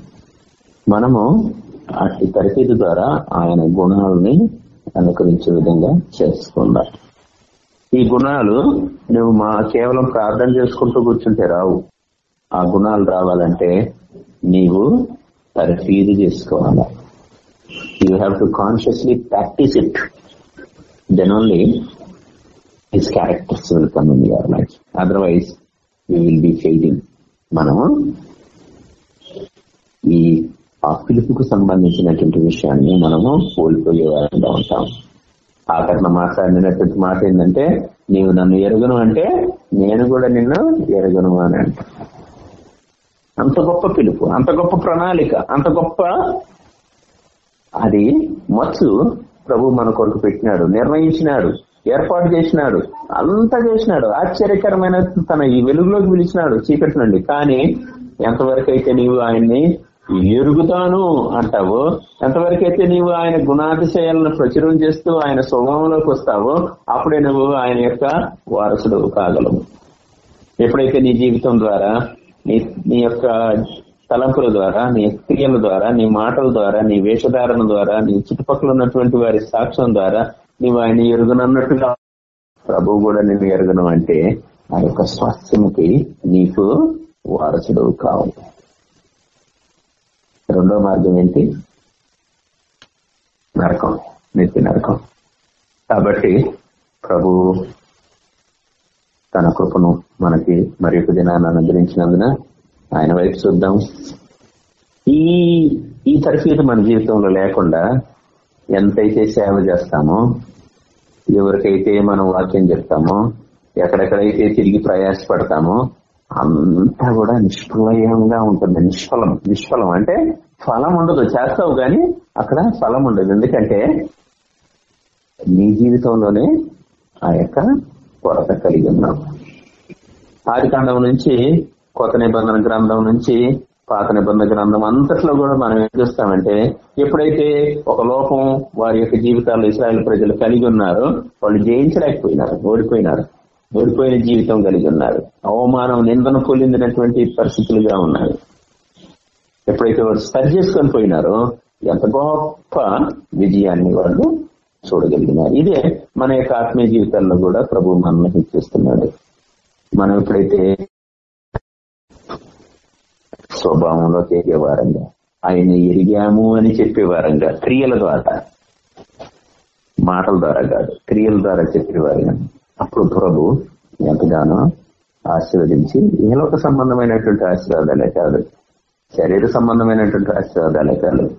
మనము అట్టి తరఫీదు ద్వారా ఆయన గుణాలని అనుకరించే విధంగా చేసుకుందాం. ఈ గుణాలు నువ్వు మా కేవలం ప్రార్థన చేసుకుంటూ కూర్చుంటే రావు. ఆ గుణాలు రావాలంటే నీవు తరఫీదు చేసుకోవాలి. You have to consciously practise it then only his characters will come in your life. Otherwise, we will be failing. మనము ఈ ఆ పిలుపుకు సంబంధించినటువంటి విషయాన్ని మనము కోల్పోయే వారంగా ఉంటాం ఆఖరణ మాట్లాడినటువంటి మాట ఏంటంటే నీవు నన్ను ఎరుగును అంటే నేను కూడా నిన్ను ఎరుగును అని అంట అంత గొప్ప పిలుపు అంత గొప్ప ప్రణాళిక అంత గొప్ప అది మచ్చు ప్రభు మన కొరకు పెట్టినాడు నిర్ణయించినాడు ఏర్పాటు చేసినాడు అంతా చేసినాడు. ఆశ్చర్యకరమైన తన ఈ వెలుగులోకి పిలిచినాడు చీకటి నుండి. కానీ ఎంతవరకు అయితే నీవు ఆయన్ని ఎరుగుతాను అంటావు ఎంతవరకైతే నీవు ఆయన గుణాతిశయాలను ప్రచురం చేస్తూ ఆయన స్వభావంలోకి వస్తావో అప్పుడే నువ్వు ఆయన యొక్క వారసుడు కాగలవు. ఎప్పుడైతే నీ జీవితం ద్వారా నీ నీ యొక్క తలంపుల ద్వారా నీ క్రియల ద్వారా నీ మాటల ద్వారా నీ వేషధారణ ద్వారా నీ చుట్టుపక్కల ఉన్నటువంటి వారి సాక్ష్యం ద్వారా నీవు ఆయన ఎరుగునన్నట్టుగా ప్రభు కూడా నిన్ను ఎరగను అంటే ఆ యొక్క స్వాస్థ్యముకి నీకు వారసుడు కావాలి రెండో మార్గం ఏంటి? నరకం నిత్య నరకం. కాబట్టి ప్రభు తన కృపను మనకి మరి ఒక దినాన్ని అనుగ్రహించినందున ఆయన వైపు చూద్దాం. ఈ ఈ పరిస్థితి మన జీవితంలో లేకుండా ఎంతైతే సేవ చేస్తామో ఎవరికైతే మనం వాక్యం చెప్తామో ఎక్కడెక్కడైతే తిరిగి ప్రయాసపడతామో అంతా కూడా నిష్ఫలంగా ఉంటుంది. నిష్ఫలం నిష్ఫలం. అంటే ఫలం ఉండదు. చేస్తావు కానీ అక్కడ ఫలం ఉండదు. ఎందుకంటే నీ జీవితంలోనే ఆ యొక్క కొరత కలిగి ఉన్నావు. ఆది కాండం నుంచి కొత్త నిబంధన గ్రంథం నుంచి పాత నిబంధన గ్రంథం అంతట్లో కూడా మనం ఏం చూస్తామంటే ఎప్పుడైతే ఒక లోపం వారి యొక్క జీవితాల్లో ఇస్రాయల్ ప్రజలు కలిగి ఉన్నారో వాళ్ళు జయించలేకపోయినారు ఓడిపోయినారు ఓడిపోయిన జీవితం కలిగి ఉన్నారు. అవమానం నిందన పొందినటువంటి పరిస్థితులుగా ఉన్నారు ఎప్పుడైతే వారు సరి చేసుకొని పోయినారో ఎంత గొప్ప విజయాన్ని వాళ్ళు చూడగలిగినారు. ఇదే మన యొక్క ఆత్మీయ జీవితాల్లో కూడా ప్రభు మనల్ని హెచ్చిస్తున్నాడు మనం ఎప్పుడైతే స్వభావంలో వారంగా ఆయన ఎరిగాము అని చెప్పేవారంగా. క్రియల ద్వారా. మాటల ద్వారా కాదు. క్రియల ద్వారా చెప్పేవారుగా అప్పుడు ప్రభు ఎంతగానో ఆశీర్వదించి ఇహలోక సంబంధమైనటువంటి ఆశీర్వాదాలే కాదు. శరీర సంబంధమైనటువంటి ఆశీర్వాదాలే కాదు.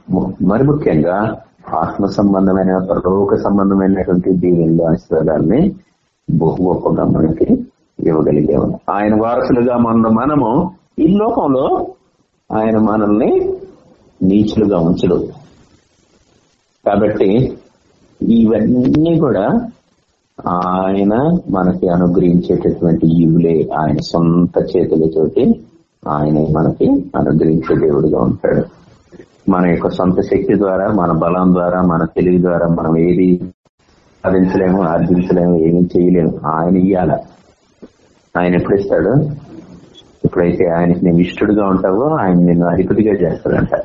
మరి ముఖ్యంగా ఆత్మ సంబంధమైన పరలోక సంబంధమైనటువంటి దీవెనలు ఆశీర్వాదాలని బహు గొప్పగా మనకి ఇవ్వగలిగాము ఆయన వారసులుగా మన మనము ఈ లోకంలో ఆయన మనల్ని నీచులుగా ఉంచడు. కాబట్టి ఇవన్నీ కూడా ఆయన మనకి అనుగ్రహించేటటువంటి ఈవులే ఆయన సొంత చేతులతోటి ఆయన మనకి అనుగ్రహించే దేవుడుగా ఉంటాడు. మన యొక్క సొంత శక్తి ద్వారా మన బలం ద్వారా మన తెలివి ద్వారా మనం ఏది సాధించలేము ఆర్జించలేము ఏమీ చేయలేము. ఆయన ఇయ్యాల. ఆయన ఎప్పుడు ఇస్తాడు ఎప్పుడైతే ఆయనకి నేను ఇష్టడుగా ఉంటావో ఆయన నేను అధిపతిగా చేస్తాడంట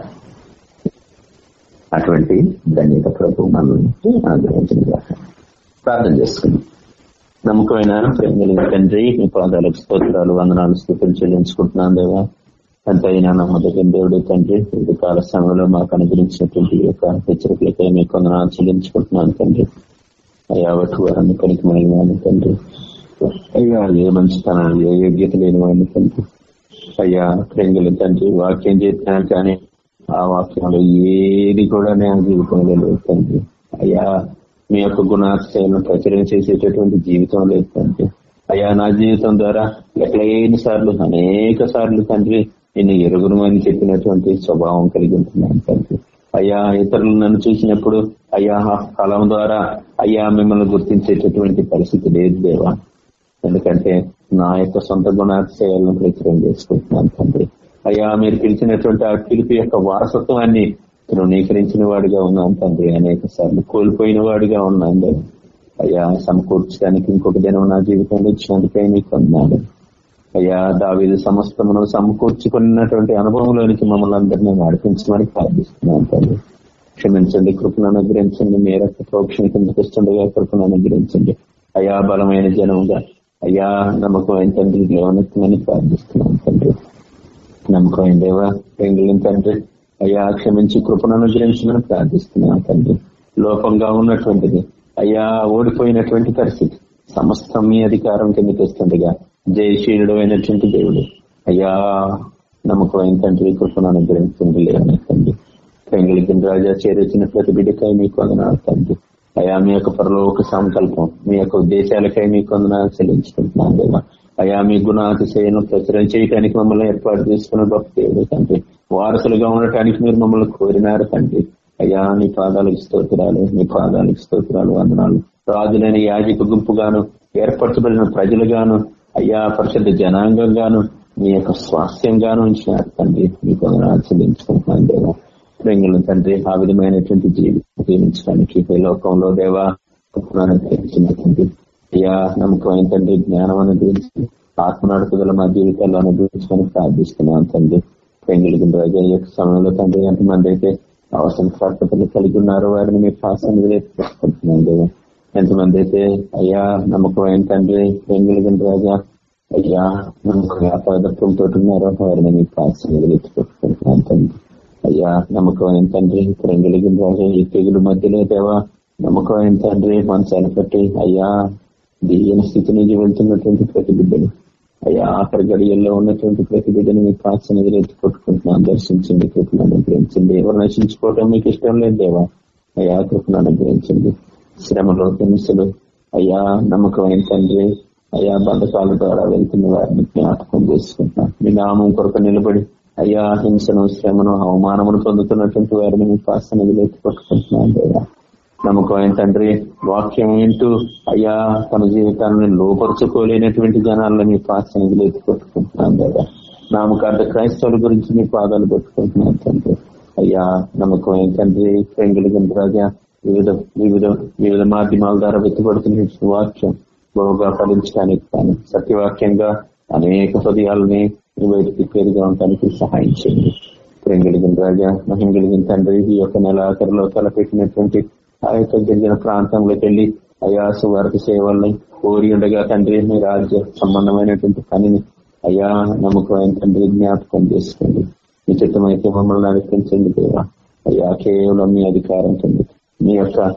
అటువంటి ధన్యత ప్రభు మనల్ని అనుగ్రహించిన ప్రార్థన చేసుకున్నాం నమ్మకమైన ప్రేమ తండ్రి మీ పాదాలకు స్తోత్రాలు వందనాలు స్థితులు చెల్లించుకుంటున్నాను దేవా. అంతైనా నమ్మదగిన దేవుడు తండ్రి ఇది కాల సమయంలో మాకు అనుగ్రహించినటువంటి యొక్క హెచ్చరికలకై మీకు వందనాలు చెల్లించుకుంటున్నాను తండ్రి. అయ్యా వారిని పనికి తండ్రి. అయ్యా ఏ మంచితనాన్ని ఏ యోగ్యత లేని వాడిని తండ్రి అయ్యా ప్రేంగులు తండ్రి వాక్యం చేస్తున్నాను కానీ ఆ వాక్యంలో ఏది కూడా నేను జీవితంలో లేదు తండ్రి అయ్యా మీ యొక్క గుణాశయాలను ప్రచురణ చేసేటటువంటి జీవితం లేదు తండ్రి అయ్యా నా జీవితం ద్వారా ఎట్లయిన సార్లు అనేక సార్లు తండ్రి నేను ఎరుగును అని చెప్పినటువంటి స్వభావం కలిగి ఉంటున్నాను తండ్రి అయ్యా ఇతరులు నన్ను చూసినప్పుడు అయ్యా కలం ద్వారా అయ్యా మిమ్మల్ని గుర్తించేటటువంటి పరిస్థితి లేదు దేవా. ఎందుకంటే నా యొక్క సొంత గుణాశయాలను ప్రచురం చేసుకుంటున్నాను తండ్రి. అయ్యా మీరు పిలిచినటువంటి ఆ పిలుపు యొక్క వారసత్వాన్ని తృణీకరించిన వాడిగా ఉన్నాను తండ్రి. అనేక సార్లు కోల్పోయిన వాడిగా ఉన్నాను అయ్యా సమకూర్చడానికి ఇంకొక దినం నా జీవితంలో ఇచ్చినందుకే నీకు అన్నాడు అయ్యా దావిది సమస్తమును సమకూర్చుకున్నటువంటి అనుభవంలోనికి మమ్మల్ని అందరినీ నడిపించమని ప్రార్థిస్తున్నాను తండ్రి. క్షమించండి కృపను అనుగ్రహించండి మీరు ప్రోక్షణ కిందకు వస్తుండగా కృపను అనుగ్రహించండి. అయ్యా బలమైన జనముగా అయ్యా నమ్మకమైన తండ్రి లేవనెత్తమని ప్రార్థిస్తున్నాను తండ్రి. నమ్మకమైన దేవ పెంగులిన తండ్రి. అయ్యా క్షమించి కృపను అనుగ్రహించమని ప్రార్థిస్తున్నాను తండ్రి. లోపంగా ఉన్నటువంటిది అయ్యా ఓడిపోయినటువంటి పరిస్థితి. సమస్తం మీ అధికారం కిందకి వస్తుండగా జయశీలుడు అయినటువంటి దేవుడు. అయ్యా నమ్మకమైన తండ్రి కృపను అనుగ్రహించండి లేవని తండ్రి పెంగులికి రాజా చేరొచ్చిన ప్రతి బిడ్డకాయ మీకు వందనాలు తండ్రి. అయా మీ యొక్క పరలోక సంకల్పం మీ యొక్క ఉద్దేశాలకై మీకు వందనాలు చెల్లించుకుంటున్నాను దేవా. అయా మీ గుణాతిశయను ప్రచురం చేయడానికి మమ్మల్ని ఏర్పాటు చేసుకున్న గొప్ప దేవుడు తండ్రి. వారసులుగా ఉండటానికి మీరు మమ్మల్ని కోరినారు తండ్రి. అయ్యా నీ పాదాలకు స్తోత్రాలు నీ పాదాలకు స్తోత్రాలు వందనాలు. రాజులైన యాజక గుంపుగాను ఏర్పరచబడిన ప్రజలుగాను అయ్యా పరిశుద్ధ జనాంగంగాను మీ యొక్క స్వాస్థ్యంగాను ఉంచినారు తండ్రి. మీకు వందనాలు చెల్లించుకుంటున్నాను దేవా. ప్రేంగులు తండ్రి ఆ విధమైనటువంటి జీవితం జీవించడానికి ఈ లోకంలో దేవా తండ్రి అయ్యా నమ్మకమైన తండ్రి జ్ఞానం అనుగ్రహించి ఆత్మ నడుపుదల మా జీవితాల్లో అనుగ్రహించమని ప్రార్థిస్తున్నాం తండ్రి. ప్రేంగులకి రోజు యొక్క సమయంలో తండ్రి ఎంతమంది అయితే అవసరం ప్రాప్తలు కలిగి ఉన్నారో వారిని మీ పాసాన్ని వేసుకుంటున్నాను దేవా. ఎంతమంది అయితే అయ్యా నమ్మకమైన తండ్రి ప్రేంగులకి రాజా అయ్యా వ్యాపారత్వంతో ఉన్నారో వారిని మీ పాసాన్ని వెలిగించుకుంటున్నాను తండ్రి. అయ్యా నమ్మకమైన తండ్రి ప్రేంగులిగిన రాజు ఈ తెగులు మధ్యలో దేవా నమ్మకమైన తండ్రి మనసు బట్టి అయ్యా దీని స్థితి నుంచి వెళ్తున్నటువంటి ప్రతి బిడ్డలు అయ్యా ఆఖరి గడియల్లో ఉన్నటువంటి ప్రతి బిడ్డని మీ కాసిన ఎదురెత్తి కొట్టుకుంటున్నాను దర్శించండి కృపను అనుగ్రహించండి. ఎవరు నశించుకోవటం మీకు ఇష్టం లేదు దేవా అయ్యా కృపను అనుగ్రహించండి. శ్రమలో హింసలు అయ్యా నమ్మకమైన తండ్రి అయ్యా బంధకాల ద్వారా వెళ్తున్న వారిని జ్ఞాపకం చేసుకుంటున్నాను. మీ నామం కొరకు నిలబడి అయ్యా హింసను శ్రమను అవమానమును పొందుతున్నటువంటి వారిని మీ కాసిన ఎత్తి కొట్టుకుంటున్నాను దేవా నమ్మకమైన తండ్రి వాక్యం ఏంటూ అయ్యా తన జీవితాన్ని లోపరుచుకోలేనటువంటి జనాలను మీ పాసనలు ఎత్తుకొట్టుకుంటున్నాను కదా నామకార్థ క్రైస్తవుల గురించి మీ పాదాలు పెట్టుకుంటున్నాను తండ్రి. అయ్యా నమ్మకం ఏంటండ్రి ప్రేంగుల రాజా వివిధ వివిధ వివిధ మాధ్యమాల ద్వారా వెతుబడుతున్న వాక్యం బహుగా ఫలించడానికి కానీ సత్యవాక్యంగా అనేక హృదయాలని బయటికి పేరుగా ఉండడానికి సహాయం చేయండి. ప్రేమ కలిగిన రాజా మహిమ కలిగిన తండ్రి ఈ యొక్క నెల ఆఖరిలో తలపెట్టినటువంటి ఆ యొక్క గిరిజన ప్రాంతంలోకి వెళ్ళి అయా సువార్త సేవల్ని కోరి ఉండగా తండ్రి మీ రాజ్య సంబంధమైనటువంటి పనిని అయ్యా నమ్మకమైన తండ్రి జ్ఞాపకం చేసుకోండి. మీ చిత్తమైతే మమ్మల్ని నడిపించండి దేవా. అయ్యా కేవలం మీ అధికారం కింద మీ యొక్క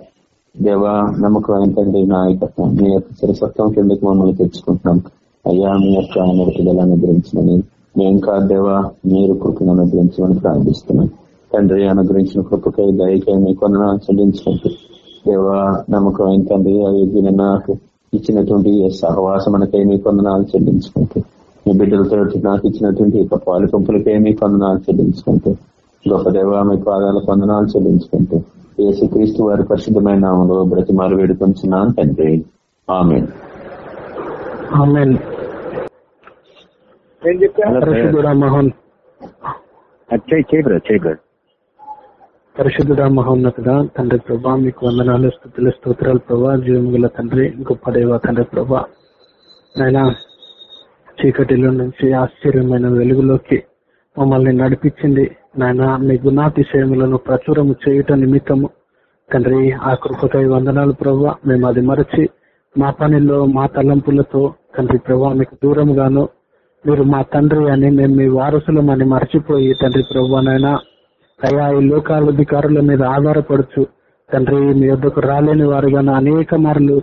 దేవ నమ్మకమైన తండ్రి నాయకత్వం మీ యొక్క శిరసత్వం కిందకి మమ్మల్ని తెచ్చుకుంటున్నాం. అయ్యా మీ యొక్క నడుపుదల అనుగ్రహించమని మేము కాదేవా మీరు కృపను అనుగ్రహించమని ప్రార్థిస్తున్నాం. తండ్రి అనుగ్రహించిన కృపకై దయకై మీ కొందన చెల్లించుకుంటూ దేవా నమ్మకమైన తండ్రి అయోగ్యన నాకు ఇచ్చినటువంటి సహవాసమనకై మీ కొందనాలు చెల్లించుకుంటూ మీ బిడ్డలతో నాకు ఇచ్చినటువంటి యొక్క పాలు పంపులకై మీ కొందనాలు చెల్లించుకుంటూ గొప్ప దేవ మీ పాదాల కొందనాలు చెల్లించుకుంటూ యేసుక్రీస్తు వారి పరిశుద్ధమైన నామంలో బ్రతిమాలు వేడుకొంచున్నాను తండ్రి. ఆమె ఏం చెప్పాను పరిశుద్ధుడా మహోన్. చేయి చేయి బ్రదర్ చేయి బ్రదర్. పరిశుద్ధుడా మహోన్నతుడా తండ్రి ప్రభా మీకు వందనాలు స్థుతులు స్తోత్రాలు ప్రభా జీవం గల తండ్రి గొప్ప దేవ తండ్రి ప్రభా. ఆయన చీకటిలో నుంచి ఆశ్చర్యమైన వెలుగులోకి మమ్మల్ని నడిపించింది. నాయన మీ గుణాతిశయములను ప్రచురము చేయుట నిమిత్తము. తండ్రి ఆ కృపకై వందనాలు ప్రభా మేము అది మరచి మా పనిలో మా తలంపులతో తండ్రి ప్రభా మీకు దూరంగాను మీరు మా తండ్రి అని మేము మీ వారసులం అని మర్చిపోయి తండ్రి ప్రభా అయ్యా ఈ లోకాధికారుల మీద ఆధారపడుచు తండ్రి మీ వద్దకు రాలేని వారుగా అనేక మార్లు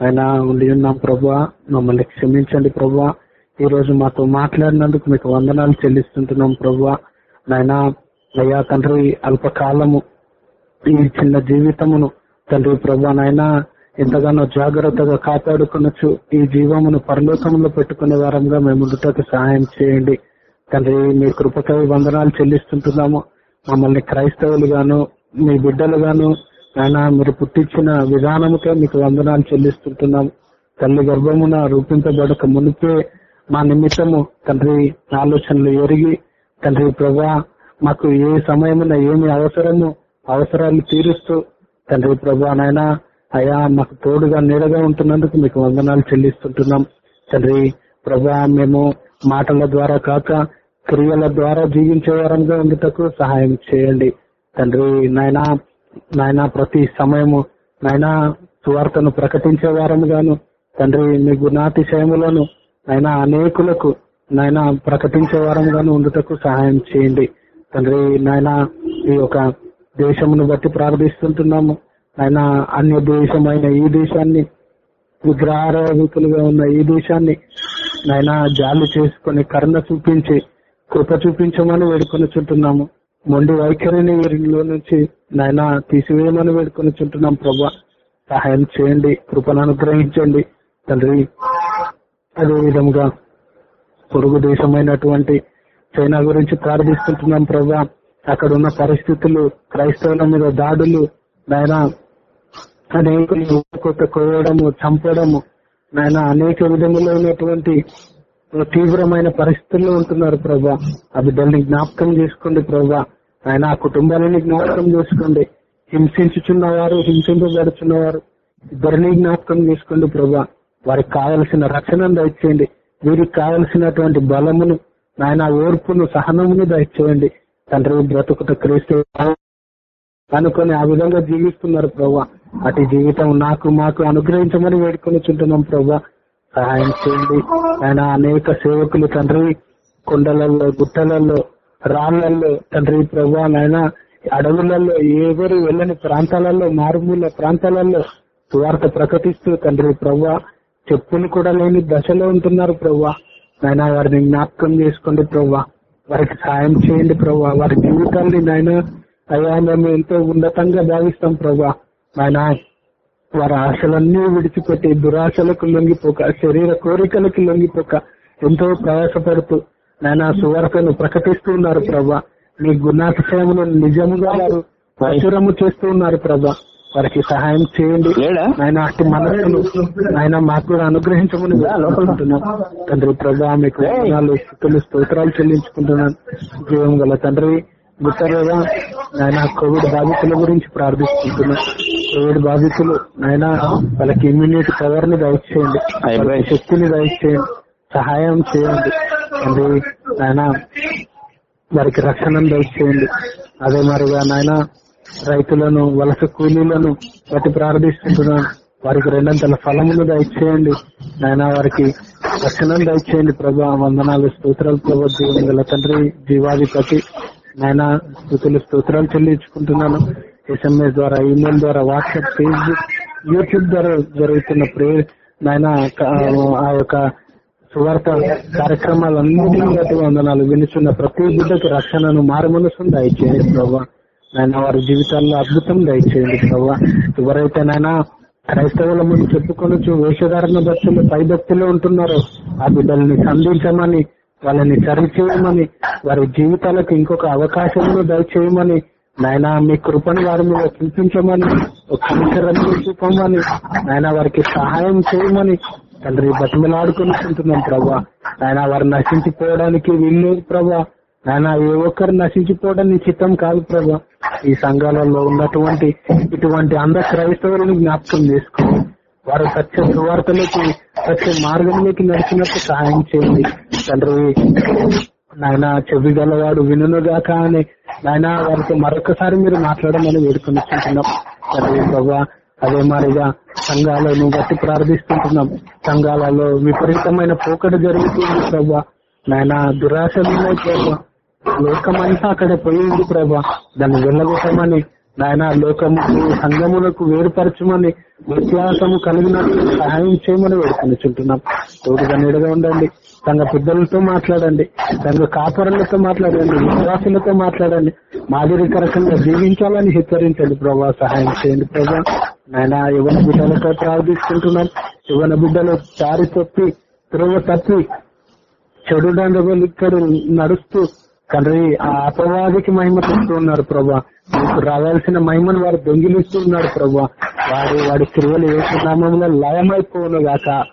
అయినా ఉండి ఉన్నాం ప్రభా మమ్మల్ని క్షమించండి ప్రభా ఈ రోజు మాతో మాట్లాడినందుకు మీకు వందనాలు చెల్లిస్తుంటున్నాం ప్రభా నాయన అయ్యా తండ్రి అల్పకాలము ఈ చిన్న జీవితమును తండ్రి ప్రభా నాయన ఎంతగానో జాగ్రత్తగా కాపాడుకునొచ్చు. ఈ జీవమును పరలోకంలో పెట్టుకునే వారంగా మేము ముందుటకు సహాయం చేయండి. తండ్రి మీ కృపకై వందనాలు చెల్లిస్తుంటున్నాము. మమ్మల్ని క్రైస్తవులుగాను మీ బిడ్డలుగాను ఆయన మీరు పుట్టించిన విధానముకే మీకు వందనాలు చెల్లిస్తుంటున్నాము. తల్లి గర్భమున రూపించబడక మునిపే మా నిమిత్తము తండ్రి ఆలోచనలు ఎరిగి తండ్రి ప్రభా మాకు ఏ సమయమున ఏమి అవసరము అవసరాలు తీరుస్తూ తండ్రి ప్రభా నాయన అయా మాకు తోడుగా నీడగా ఉంటున్నందుకు మీకు వందనాలు చెల్లిస్తుంటున్నాం. తండ్రి ప్రభా మేము మాటల ద్వారా కాక క్రియల ద్వారా జీవించే వారంగా ఉండుటకు సహాయం చేయండి. తండ్రి నాయన నాయన ప్రతి సమయము నాయన సువార్తను ప్రకటించే వారముగాను తండ్రి మీ గుణాతిశయములను నాయన అనేకులకు నాయన ప్రకటించే వారంగాను ఉండుటకు సహాయం చేయండి. తండ్రి నాయన ఈ యొక్క దేశమును బట్టి ప్రార్థిస్తుంటున్నాము. ఆయన అన్య దేశమైన ఈ దేశాన్ని విగ్రహారాధికులుగా ఉన్న ఈ దేశాన్ని నాయన జాలి చేసుకుని కరుణ చూపించి కృప చూపించమని వేడుకొని చుంటున్నాము మొండి వైఖరిని వీరిలో నుంచి నాయన తీసివేయమని వేడుకొని చుంటున్నాం ప్రభా. సహాయం చేయండి కృపను అనుగ్రహించండి. తండ్రి అదే విధంగా పొరుగు దేశమైనటువంటి చైనా గురించి ప్రార్థిస్తుంటున్నాం ప్రభా. అక్కడ ఉన్న పరిస్థితులు క్రైస్తవుల మీద దాడులు నాయన అనేకులు కొత్త కోయడము చంపడము. నాయన అనేక విధములో ఉన్నటువంటి తీవ్రమైన పరిస్థితుల్లో ఉంటున్నారు ప్రభా. ఆ బిడ్డల్ని జ్ఞాపకం చేసుకోండి ప్రభా. ఆయన ఆ కుటుంబాలని జ్ఞాపకం చేసుకోండి. హింసించుచున్న వారు హింసింపబడుచున్న వారు ఇద్దరిని జ్ఞాపకం చేసుకోండి ప్రభా. వారికి కావలసిన రక్షణను దయచేయండి. వీరికి కావలసినటువంటి బలమును నాయన ఓర్పును సహనమును దయచేయండి. తండ్రి బ్రతుకుట క్రీస్తు అనుకొని ఆ విధంగా జీవిస్తున్నారు ప్రభా. అటు జీవితం నాకు మాకు అనుగ్రహించమని వేడుకొని చుంటున్నాం ప్రభా. సహాయం చేయండి. ఆయన అనేక సేవకులు తండ్రి. కొండలలో గుట్టలలో రాళ్ళలో తండ్రి ప్రభా నాయన అడవులలో ఎవరు వెళ్ళని ప్రాంతాలలో మారుమూల ప్రాంతాలలో సువార్త ప్రకటిస్తూ తండ్రి ప్రభా చెప్పులు కూడా లేని దశలో ఉంటున్నారు ప్రభా. నాయన వారిని జ్ఞాపకం చేసుకోండి ప్రభా. వారికి సాయం చేయండి ప్రభా. వారి జీవితాన్ని నాయన అయ్యా మేము ఎంతో ఉన్నతంగా భావిస్తాం ప్రభా. నాయన వారి ఆశలన్నీ విడిచిపెట్టి దురాశలకు లొంగిపోక శరీర కోరికలకు లొంగిపోక ఎంతో ప్రయాసపడుతూ నాయన సువార్తను ప్రకటిస్తూ ఉన్నారు ప్రభా. మీ గుణాతిశయములను నిజముగా వారు ప్రచురము చేస్తూ ఉన్నారు ప్రభా. వారికి సహాయం చేయండి? ఆయన అట్టి మనసును ఆయన మాకు కూడా అనుగ్రహించమని వేడుకుంటున్నాం. తండ్రి ప్రభా మీకు స్తోత్రాలు చెల్లించుకుంటున్నాను జీవం గల తండ్రి ఆయన కోవిడ్ బాధితుల గురించి ప్రార్థిస్తుంటున్నాం. కోవిడ్ బాధితులు ఆయన వాళ్ళకి ఇమ్యూనిటీ పవర్ని దయచేయండి శక్తిని దయచేయండి సహాయం చేయండి. తండ్రి ఆయన వారికి రక్షణను దయచేయండి అదే మరిగా నాయన రైతులను వలస కూలీలను బట్టి ప్రార్థిస్తుంటున్నాను వారికి రెండంతల ఫలమును దయచేయండి నాయన వారికి రక్షణను దయచేయండి ప్రభా వందనాలు స్తోత్రాలు ప్రభా జీవన తండ్రి జీవాధిపతి నాయన స్థుతులు స్తోత్రాలు చెల్లించుకుంటున్నాను. ఎస్ఎంఎస్ ద్వారా ఈమెయిల్ ద్వారా వాట్సాప్ ఫేస్బుక్ యూట్యూబ్ ద్వారా జరుగుతున్న ప్రే నాయన ఆ యొక్క సువార్త కార్యక్రమాలన్నింటినీ వందనాలు వినుచున్న ప్రతి బిడ్డకి రక్షణను మారుమనసును దయచేయండి ప్రభావ నాయన వారి జీవితాల్లో అద్భుతం దయచేయండి ప్రభావ ఎవరైతే నాయన క్రైస్తవుల ముందు చెప్పుకొని వేషధారణ భక్తులు పై భక్తులు ఉంటున్నారో ఆ బిడ్డల్ని సంధించమని వాళ్ళని సరిచేయమని వారి జీవితాలకు ఇంకొక అవకాశమును దయచేయమని నాయన మీ కృపను వారి మీద చూపించమని ఒక చూపమని ఆయన వారికి సహాయం చేయమని తండ్రి బతిమలాడుకుంటున్నాం ప్రభా. ఆయన వారు నశించిపోవడానికి వీల్లేదు ప్రభా. ఆయన ఏ ఒక్కరు నశించిపోవడానికి చిత్తం కాదు ప్రభా. ఈ సంఘాలలో ఉన్నటువంటి ఇటువంటి అంధ క్రైస్తవులను జ్ఞాపకం చేసుకో. వారు సత్య సువార్తలకి ప్రతి మార్గంలోకి నడిచినట్టు సహాయం చేయండి. తండ్రి నాయన చెవి గలవాడు వినుగాక అని నాయన వారితో మరొకసారి మీరు మాట్లాడమని వేడుకొనిచుంటున్నాం. తండ్రి ప్రభా అదే మారిగా సంఘాలను బట్టి ప్రార్థిస్తుంటున్నాం. సంఘాలలో విపరీతమైన పోకడ జరుగుతుంది ప్రభా. నాయన దురాశలు ఉన్నాయి ప్రభా. లోకమంతా అక్కడ పోయింది ప్రభా. దాన్ని వెళ్ళగొట్టమని నాయన లోకముకు సంఘములకు వేరుపరచమని విశ్వాసము కలిగిన సహాయం చేయమని వేడుకొనిచుంటున్నాం. తోడుగా నీడగా ఉండండి. సంఘ పెద్దలతో మాట్లాడండి. సంఘ కాపరులతో మాట్లాడండి. విశ్వాసులతో మాట్లాడండి. మాదిరికరకంగా జీవించాలని హెచ్చరించండి. ప్రభా సహాయం చేయండి ప్రభా. నాయన యువన బిడ్డలతో ప్రార్థిస్తుంటున్నాం. యువన బిడ్డలు చారి తప్పి త్రోవ తప్పి చెడు ఇక్కడ నడుస్తూ తండ్రి ఆ అపవాదికి మహిమ తెస్తూ ఉన్నారు ప్రభా. మీకు రావాల్సిన మహిమను వారు దొంగిలిస్తూ ఉన్నారు ప్రభా. వాడు వాడి క్రియలు ఏసునామంలో లయమైపోను గాక.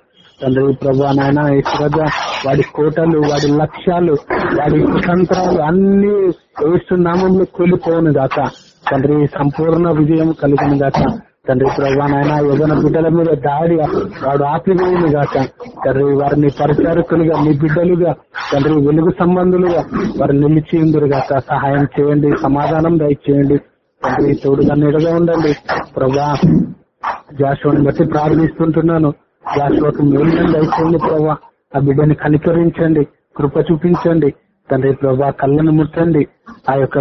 తండ్రి ప్రభా నాయన ఈశ్వరగా వాడి కోటలు వాడి లక్ష్యాలు వాడి కుతంత్రాలు అన్ని ఏసునామంలో కూలిపోను గాక. తండ్రి సంపూర్ణ విజయం కలిగిన గాక. తండ్రి ప్రభా నాయన ఏదైనా బిడ్డల మీద దాడి వాడు ఆపివేయను కాక తండ్రి వారిని పరిచారకులుగా మీ బిడ్డలుగా తండ్రి వెలుగు సంబంధులుగా వారు నిలిచి ఉందరు సహాయం చేయండి సమాధానం దయచేయండి. తండ్రి తోడుగా నీడగా ఉండండి. ప్రభా జాషువాని బట్టి ప్రార్థిస్తుంటున్నాను. జాషువాకు మేలు దయచేయండి ప్రభా. ఆ బిడ్డని కనికరించండి కృప చూపించండి. తండ్రి ప్రభా కళ్ళను ముట్టండి. ఆ యొక్క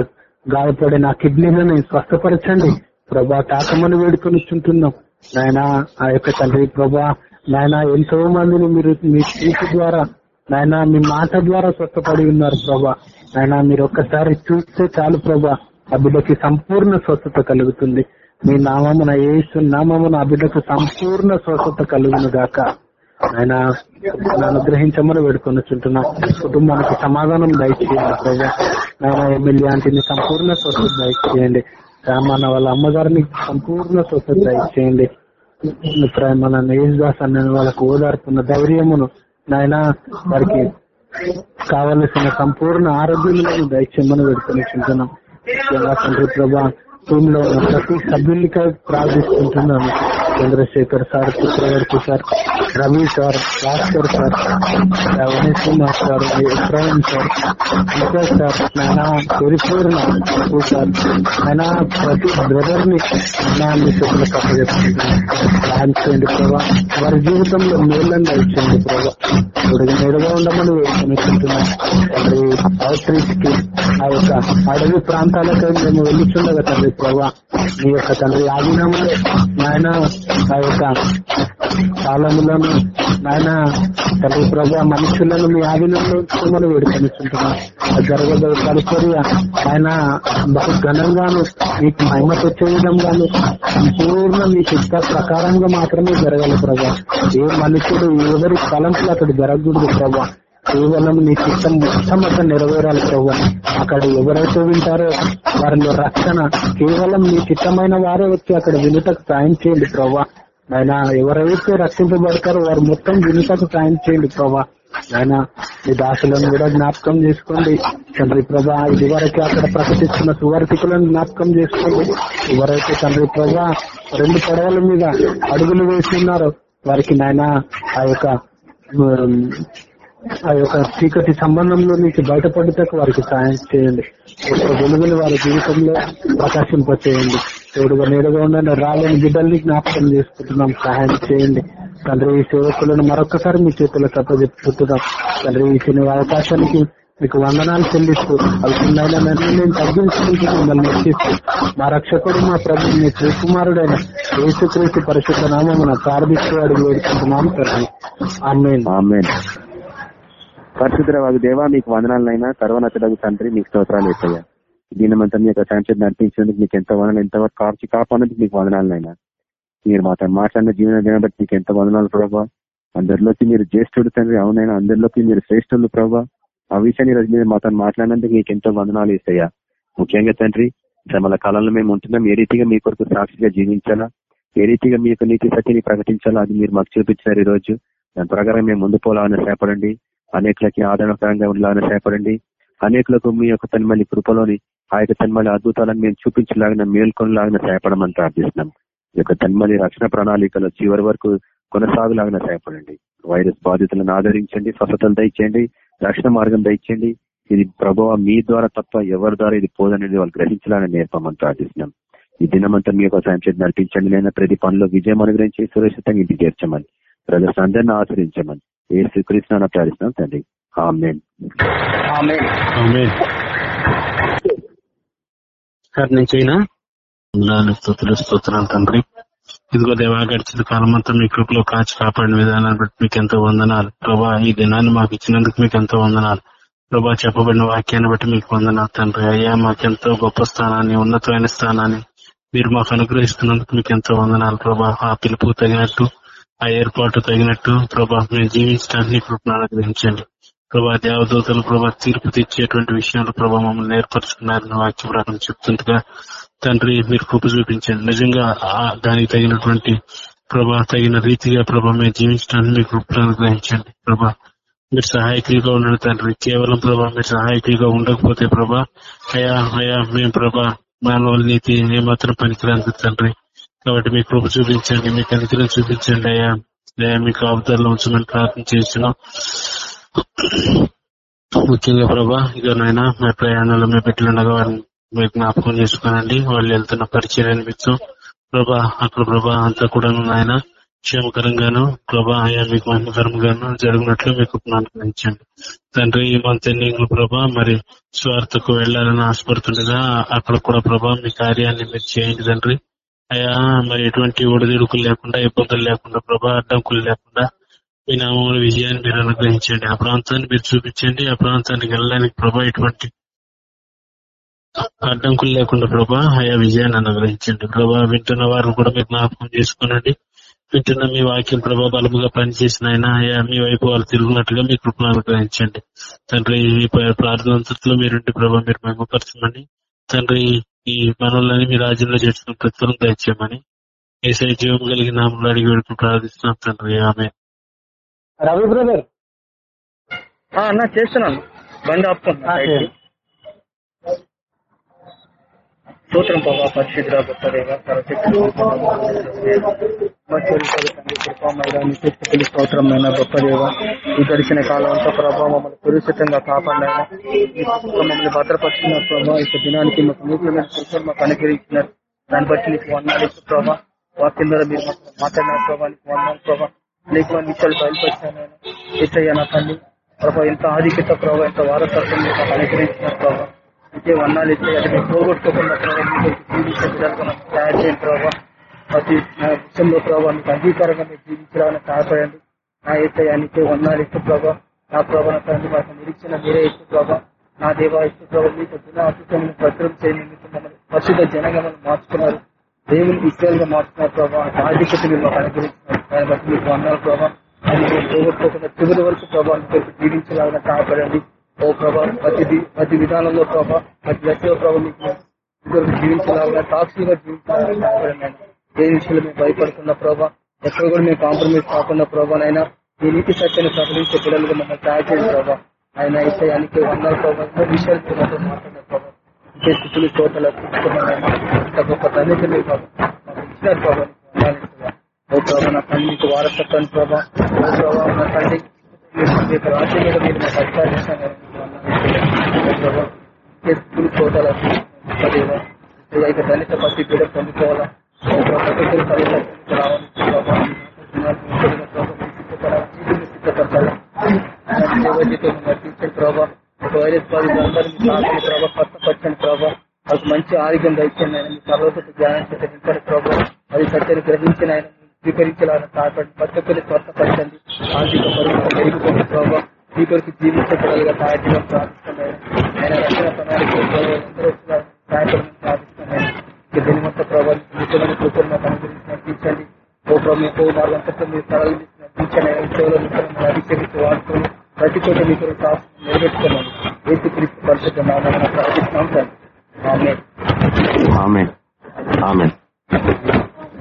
గాయపడిన కిడ్నీలను స్వస్థపరచండి. ప్రభా తాకమని వేడుకొని చుంటున్నాం నాయన ఆ యొక్క తండ్రి ప్రభా నాయన ఎంతో మందిని మీరు మీ స్పీచ్ ద్వారా నాయన మీ మాట ద్వారా స్వస్థపడి ఉన్నారు ప్రభా. నాయన మీరు ఒక్కసారి చూస్తే చాలు ప్రభా ఆ బిడ్డకి సంపూర్ణ స్వస్థత కలుగుతుంది. మీ నామమున ఏసు నామమున ఆ బిడ్డకు సంపూర్ణ స్వస్థత కలుగును గాక ఆయన అనుగ్రహించమని వేడుకొని చుంటున్నా కుటుంబానికి సమాధానం దయచేయండి ప్రభా. నాయన ఎమ్మెల్యే ఆంటీని సంపూర్ణ స్వస్థత దయచేయండి. మన వాళ్ళ అమ్మగారిని సంపూర్ణ స్వస్థత ఇచ్చేయండి. మన యేసుదాస్ అన్న వాళ్ళకు ఓదార్పున్న ధైర్యమును నాయన వారికి కావలసిన సంపూర్ణ ఆరోగ్యములను దయచేయమని వేడుకొని తండ్రి ప్రభా రూమ్లో ప్రతి సభ్యునికై ప్రార్థిస్తుంటున్నాను. Chandrashekhar sir Chakravarthy sir Ravi sir Bhaskar sir Umesh Kumar sir Ibrahim sir ఇంకా సార్ నాయన పరిపూర్ణ సార్ ఆయన ప్రతి బ్రదర్ని నా మీ చేతులకు అప్పచెప్తున్నాను చేయండి ప్రభా వారి జీవితంలో మేళ్ళని ఇచ్చేయండి ప్రభా. ఇప్పుడు నేడుగా ఉండమని వేడుకుంటున్నాం అవుట్రీచ్కి ఆ యొక్క అడవి ప్రాంతాలకు మేము వెళ్ళిచుండగా తండ్రి ప్రభా మీ యొక్క తండ్రి ఆధీనంలో నాయన ఆ యొక్క కాలములను నాయన తండ్రి ప్రజా మనుషులను మీ ఆధీనంలో ఉంచుకోమని వేడుకొనిచుంటున్నాం. జరగదు. తదుపరి ఆయన బహు ఘనంగాను మీకు మహిమ తెచ్చే విధంగాను సంపూర్ణ మీ చిత్త ప్రకారంగా మాత్రమే జరగాలి ప్రభా ఏ మనుషుడు ఎవరి తలంపులు అక్కడ జరగకూడదు ప్రభా కేవలం నీ చిత్తం మొత్తం అక్కడ నెరవేరాలి ప్రభు అక్కడ ఎవరైతే వింటారో వారిలో రక్షణ కేవలం నీ చిత్తమైన వారే వచ్చి అక్కడ వినుటకు సాయం చేయండి ప్రభా ఆయన ఎవరైతే రక్షించబడతారో వారు మొత్తం వినుటకు సాయం చేయండి ప్రభా ఆయన మీ దాసులను కూడా జ్ఞాపకం చేసుకోండి. తండ్రి ప్రభా ఇది వరకు అక్కడ ప్రకటిస్తున్న సువర్తికులను జ్ఞాపకం చేసుకోండి. ఎవరైతే తండ్రి ప్రభా రెండు పడవల మీద అడుగులు వేస్తున్నారో వారికి నాయన ఆ యొక్క ఆ యొక్క చీకటి సంబంధంలో నుంచి బయటపడటకు వారికి సాయం చేయండి. ఒక వెలుగులు వారి జీవితంలో ప్రకాశింపచేయండి. తోడుగా నేరుగా ఉండండి. రాలేని బిడ్డల్ని జ్ఞాపకం చేసుకుంటున్నాం. సహాయం చేయండి. తండ్రి ఈ సేవకులను మరొకసారి మీ చేతుల్లో చెప్పుతున్నాం తండ్రి ఇచ్చిన అవకాశానికి మీకు వందనాలు చెల్లిస్తూ అవి చిన్నైన నేను తగ్గించుకుంటూ మిమ్మల్ని నచ్చిస్తూ మా రక్షకుడు మా ప్రభు మీ శ్రీకుమారుడైన యేసుక్రీస్తు పరిశుద్ధ నామమున ప్రార్థిస్తూ అడిగి వేడుకుంటున్నాం తండ్రి. అమ్మేనా పరిశుద్ధ వాగు దేవా మీకు వందనాలనైనా. సర్వనతులకు తండ్రి మీకు స్తోత్రాలు వేసయ్యా దీనమంతా మీ యొక్క సాంక్షన్ నడిపించినందుకు మీకు ఎంత వందలు ఎంతవరకు కాచి కాపాడినందుకు మీకు వందనాలనైనా. మీరు మాతో మాట్లాడిన జీవన దినం బట్టి మీకు ఎంత వందనాలు ప్రభావ అందరిలోకి మీరు జ్యేష్ఠుడు తండ్రి అవునైనా అందరిలోకి మీరు శ్రేష్ఠులు ప్రభావ ఆ విషయాన్ని రోజు మీరు మాతో మాట్లాడినందుకు మీకు ఎంతో వందనాలు ఇస్తాయా ముఖ్యంగా తండ్రి శ్రమల కాలంలో మేము ఉంటున్నాం. ఏ రీతిగా మీ కొరకు సాక్షిగా జీవించాలా? ఏ రీతిగా మీ యొక్క నీతి సత్యని ప్రకటించాలా? అది మీరు మాకు చూపించారు ఈ రోజు దాని ప్రకారం మేము ముందు పోలాలని సేపడండి అనేకులకి ఆదరణకరంగా ఉండాలని సహాయపడండి. అనేకులకు మీ యొక్క తన్మలి కృపలోని ఆ యొక్క తన్మలి అద్భుతాలను మేము చూపించలాగిన మేల్కొనలాగిన సహాయపడమని ప్రార్థిస్తున్నాం. ఈ యొక్క తన్మలి రక్షణ ప్రణాళికలో చివరి వరకు కొనసాగులాగిన సహాయపడండి. వైరస్ బాధితులను ఆదరించండి స్వస్థతలు దయచేయండి రక్షణ మార్గం దయచేయండి. ఇది ప్రభావ మీ ద్వారా తప్ప ఎవరి ద్వారా ఇది పోదనేది వాళ్ళు గ్రహించాలని నేర్పమని ప్రార్థిస్తున్నాం. ఈ దినమంతా మీ యొక్క సాయం చేసి నడిపించండి. లేదా ప్రతి పనిలో విజయం అనుగ్రహించి సురక్షితంగా ఇంటికి చేర్చమని ప్రజలు అందరిని ఆచరించమని ఏ స్వీకరిస్తున్నా ప్రార్థిస్తున్నాం తండ్రి. ఆమెన్. స్తోత్రాలు తండ్రి. ఇదిగో దేవా గడిచిన కాలం అంతా మీ కృపలో కాచి కాపాడిన విధానాన్ని బట్టి మీకు ఎంతో వందనాలు. ప్రభా ఈ దినాన్ని మాకు ఇచ్చినందుకు మీకు ఎంతో వందనాలు. ప్రభా చెప్పబడిన వాక్యాన్ని బట్టి మీకు వందనాలు తండ్రి. అయ్యా మాకెంతో గొప్ప స్థానాన్ని ఉన్నతమైన స్థానాన్ని మీరు మాకు అనుగ్రహిస్తున్నందుకు మీకు ఎంతో వందనాలు ప్రభా. ఆ పిలుపు తగినట్టు ఆ ఏర్పాటు తగినట్టు ప్రభా మేము జీవించడానికి కృపను అనుగ్రహించండి. ప్రభా దేవదూతలు ప్రభా తీర్పు తెచ్చేటువంటి విషయాలు ప్రభా మమ్మల్ని ఏర్పరచుకున్నారని వాక్య ప్రకారం చెప్తుండగా తండ్రి మీరు కృప చూపించండి. నిజంగా ఆ దానికి తగినటువంటి ప్రభా తగిన రీతిగా ప్రభా మేము జీవించడానికి మీ కృపను అనుగ్రహించండి. ప్రభా మీరు సహాయకులుగా ఉండండి తండ్రి. కేవలం ప్రభా మీరు సహాయకులుగా ఉండకపోతే ప్రభా అయా అయా మేము ప్రభా మానవుల నీతి ఏమాత్రం పనికిరాదు తండ్రి. కాబట్టి మీ కృప చూపించండి మీకు అనుగ్రహం చూపించండి అయ్యా. అయ్యా మీకు అవతారంలో ఉంచమని ప్రార్థన చేస్తున్నాం. ముఖ్యంగా ప్రభా ఇక నాయన మీ ప్రయాణంలో మీ బిడ్డలుండగా వారిని మీరు జ్ఞాపకం చేసుకోనండి. వాళ్ళు వెళ్తున్న పరిచయాన్ని మీకు ప్రభా అక్కడ ప్రభా అంతా కూడా నాయన క్షేమకరంగాను ప్రభా అయ్యా మీకు మహిమకరంగాను జరిగినట్లు మీకు అనుగ్రహించండి తండ్రి ఈ మంత్ ఎండింగ్ ప్రభా మరి స్వార్థకు వెళ్ళాలని ఆశపడుతుండగా అక్కడ కూడా ప్రభా మీ కార్యాన్ని మీరు చేయండి తండ్రి. అయ్యా మరి ఎటువంటి ఒడిదుడుకులు లేకుండా ఇబ్బందులు లేకుండా ప్రభా అడ్డంకులు లేకుండా మీ నామంలో విజయాన్ని మీరు అనుగ్రహించండి. ఆ ప్రాంతాన్ని మీరు చూపించండి. ఆ ప్రాంతానికి వెళ్ళడానికి ప్రభా ఎటువంటి అడ్డంకులు లేకుండా ప్రభా ఆయా విజయాన్ని అనుగ్రహించండి. ప్రభా వింటున్న వారిని కూడా మీరు జ్ఞాపకం చేసుకోనండి. వింటున్న మీ వాక్యం ప్రభా బలముగా పనిచేసిన ఆయన ఆయా మీ వైపు వాళ్ళు తిరుగునట్టుగా మీ కృపను అనుగ్రహించండి. తండ్రి ఈ ప్రార్థనంతట్లో మీరుండి ప్రభా మీరు మెరుగుపరచమని తండ్రి ఈ పనులని మీ రాజ్యంలో చేసిన ప్రతిఫలం దయచేయమని ఏసై జీవం కలిగిన నామంలో అడిగి వేడుకుని ప్రార్థిస్తున్నాం తండ్రి. ఆమె రవి బ్రదర్. ఆ, అన్న చేస్తున్నాను. బండి ఆపుతున్నా ఆ, చేయండి. స్తోత్రం బాబా పరిశుద్ధ గొప్ప దేవ. సర్వశక్తి కృపామైదానికి గొప్ప దేవ. ఈ గడిచిన కాలం అంతా ప్రభావ మమ్మల్ని సురక్షితంగా కాపాడినైనా మమ్మల్ని భద్రపరిచిన ప్రభావ ఇక దినానికి మాకు నూతనమైన కృషి మాకు అనుగ్రహించినారు. దాన్ని బట్టి నీకు వందాలు ఇస్తూ ప్రభావ వాక్యం ద్వారా మీరు మాట్లాడిన ప్రభావ నీకు వందాలు ప్రభావ లేకపోతే విషయాలు బయలుపరిచాను ఏసయ్యా నా తల్లి ప్రభావ ఎంత ఆధిక్యత ప్రభావ ఎంత వారసత్వం మీకు అనుగ్రహించిన ప్రభావ ఇదే వర్ణాలు ఇస్తే అది మేము పోగొట్టుకోకుండా ప్రభావ తయారు చేయండి ప్రభావ. ప్రతి విషయంలో ప్రభావ మీకు అంగీకారంగా మీరు జీవించాలని సహాయపడండి. నా ఏసయానికి వర్ణాలు ఇస్తూ ప్రభావ నా ప్రభావ నా తండ్రి మాకు నిరీక్షణ మీరే ఇస్తూ ప్రభావ నా దేవా ఇస్తూ ప్రభావ మీకు దిన అద్భుతమైన ప్రచురం చేయని మమ్మల్ని పరిశుద్ధ జనంగా మార్చుకున్నారు. దేవుని ఇస్రాయల్గా మార్చుకున్నారు ప్రభావ ఆ ఆధిక్యత మీరు మాకు అనుగ్రహించినారు. దాన్ని బట్టి మీకు వందాలు ప్రభావ. అది మీరు పోగొట్టుకోకుండా చివరి వరకు ప్రభావం కొరకు సహాయపడండి ఓ ప్రభా ప్రతి ప్రతి విధానంలో ప్రభా ప్రతి దశలో ప్రభావ మీకు కొరకు జీవించలాగా సాక్షిగా జీవించాలని ఏ విషయంలో మేము భయపడుతున్న ప్రభా ఎక్కడ కూడా మేము కాంప్రమైజ్ కాకుండా ప్రభానైనా ఈ నీతి సత్యాన్ని ప్రకటించే పిల్లలుగా మమ్మల్ని తయారు చేయండి ప్రభా. ఆయన అయితే ఆయనకి వందల ప్రభావ విషయాలు మీరు మాతో మాట్లాడిన ప్రభావ ఇంకే స్థితులు తోటలు గొప్ప తండ్రి మీరు ప్రభావ ఇచ్చినారు ప్రభావ ఓ ప్రభా నా తల్లి వారసత్వాన్ని ప్రభా. ఓ నా తల్లి మీ రాజ్యం మీద మీరు మాకు అధికారం ఇచ్చారు కదా, ఇక దళిత పొందుకోవాలా జీవితం నడిపించండి ఒక వైరస్ వాళ్ళకి మంచి ఆరోగ్యం దయచండి ఆయన మీ సర్వోపతి జ్ఞానం చేయించండి అది సత్యాన్ని గ్రహించిన ఆయన. స్వీకరించాలని సహాయపడి ప్రతి స్వస్థపరచండి. ఆర్థిక పరిస్థితి పెరిగిపోయిన ప్రభావ మీ కొరకు జీవించగలగా ప్రార్థిస్తున్నాయి ఆయన రక్షణ ప్రణాళిక ప్రార్థిస్తున్నాయి ఇక దీని మొత్తం ప్రభావం నిజమైన మాకు అనుగ్రహించి నడిపించండి. ఓ ప్రభు మీకు మీరు నడిపించండి. ఆయన సేవలో అభిషేకించి వాడుకొని ప్రతి చోట మీ కొరకు ఏసు క్రీస్తు ప్రార్థిస్తున్నాం సార్ ఆమె ఆమె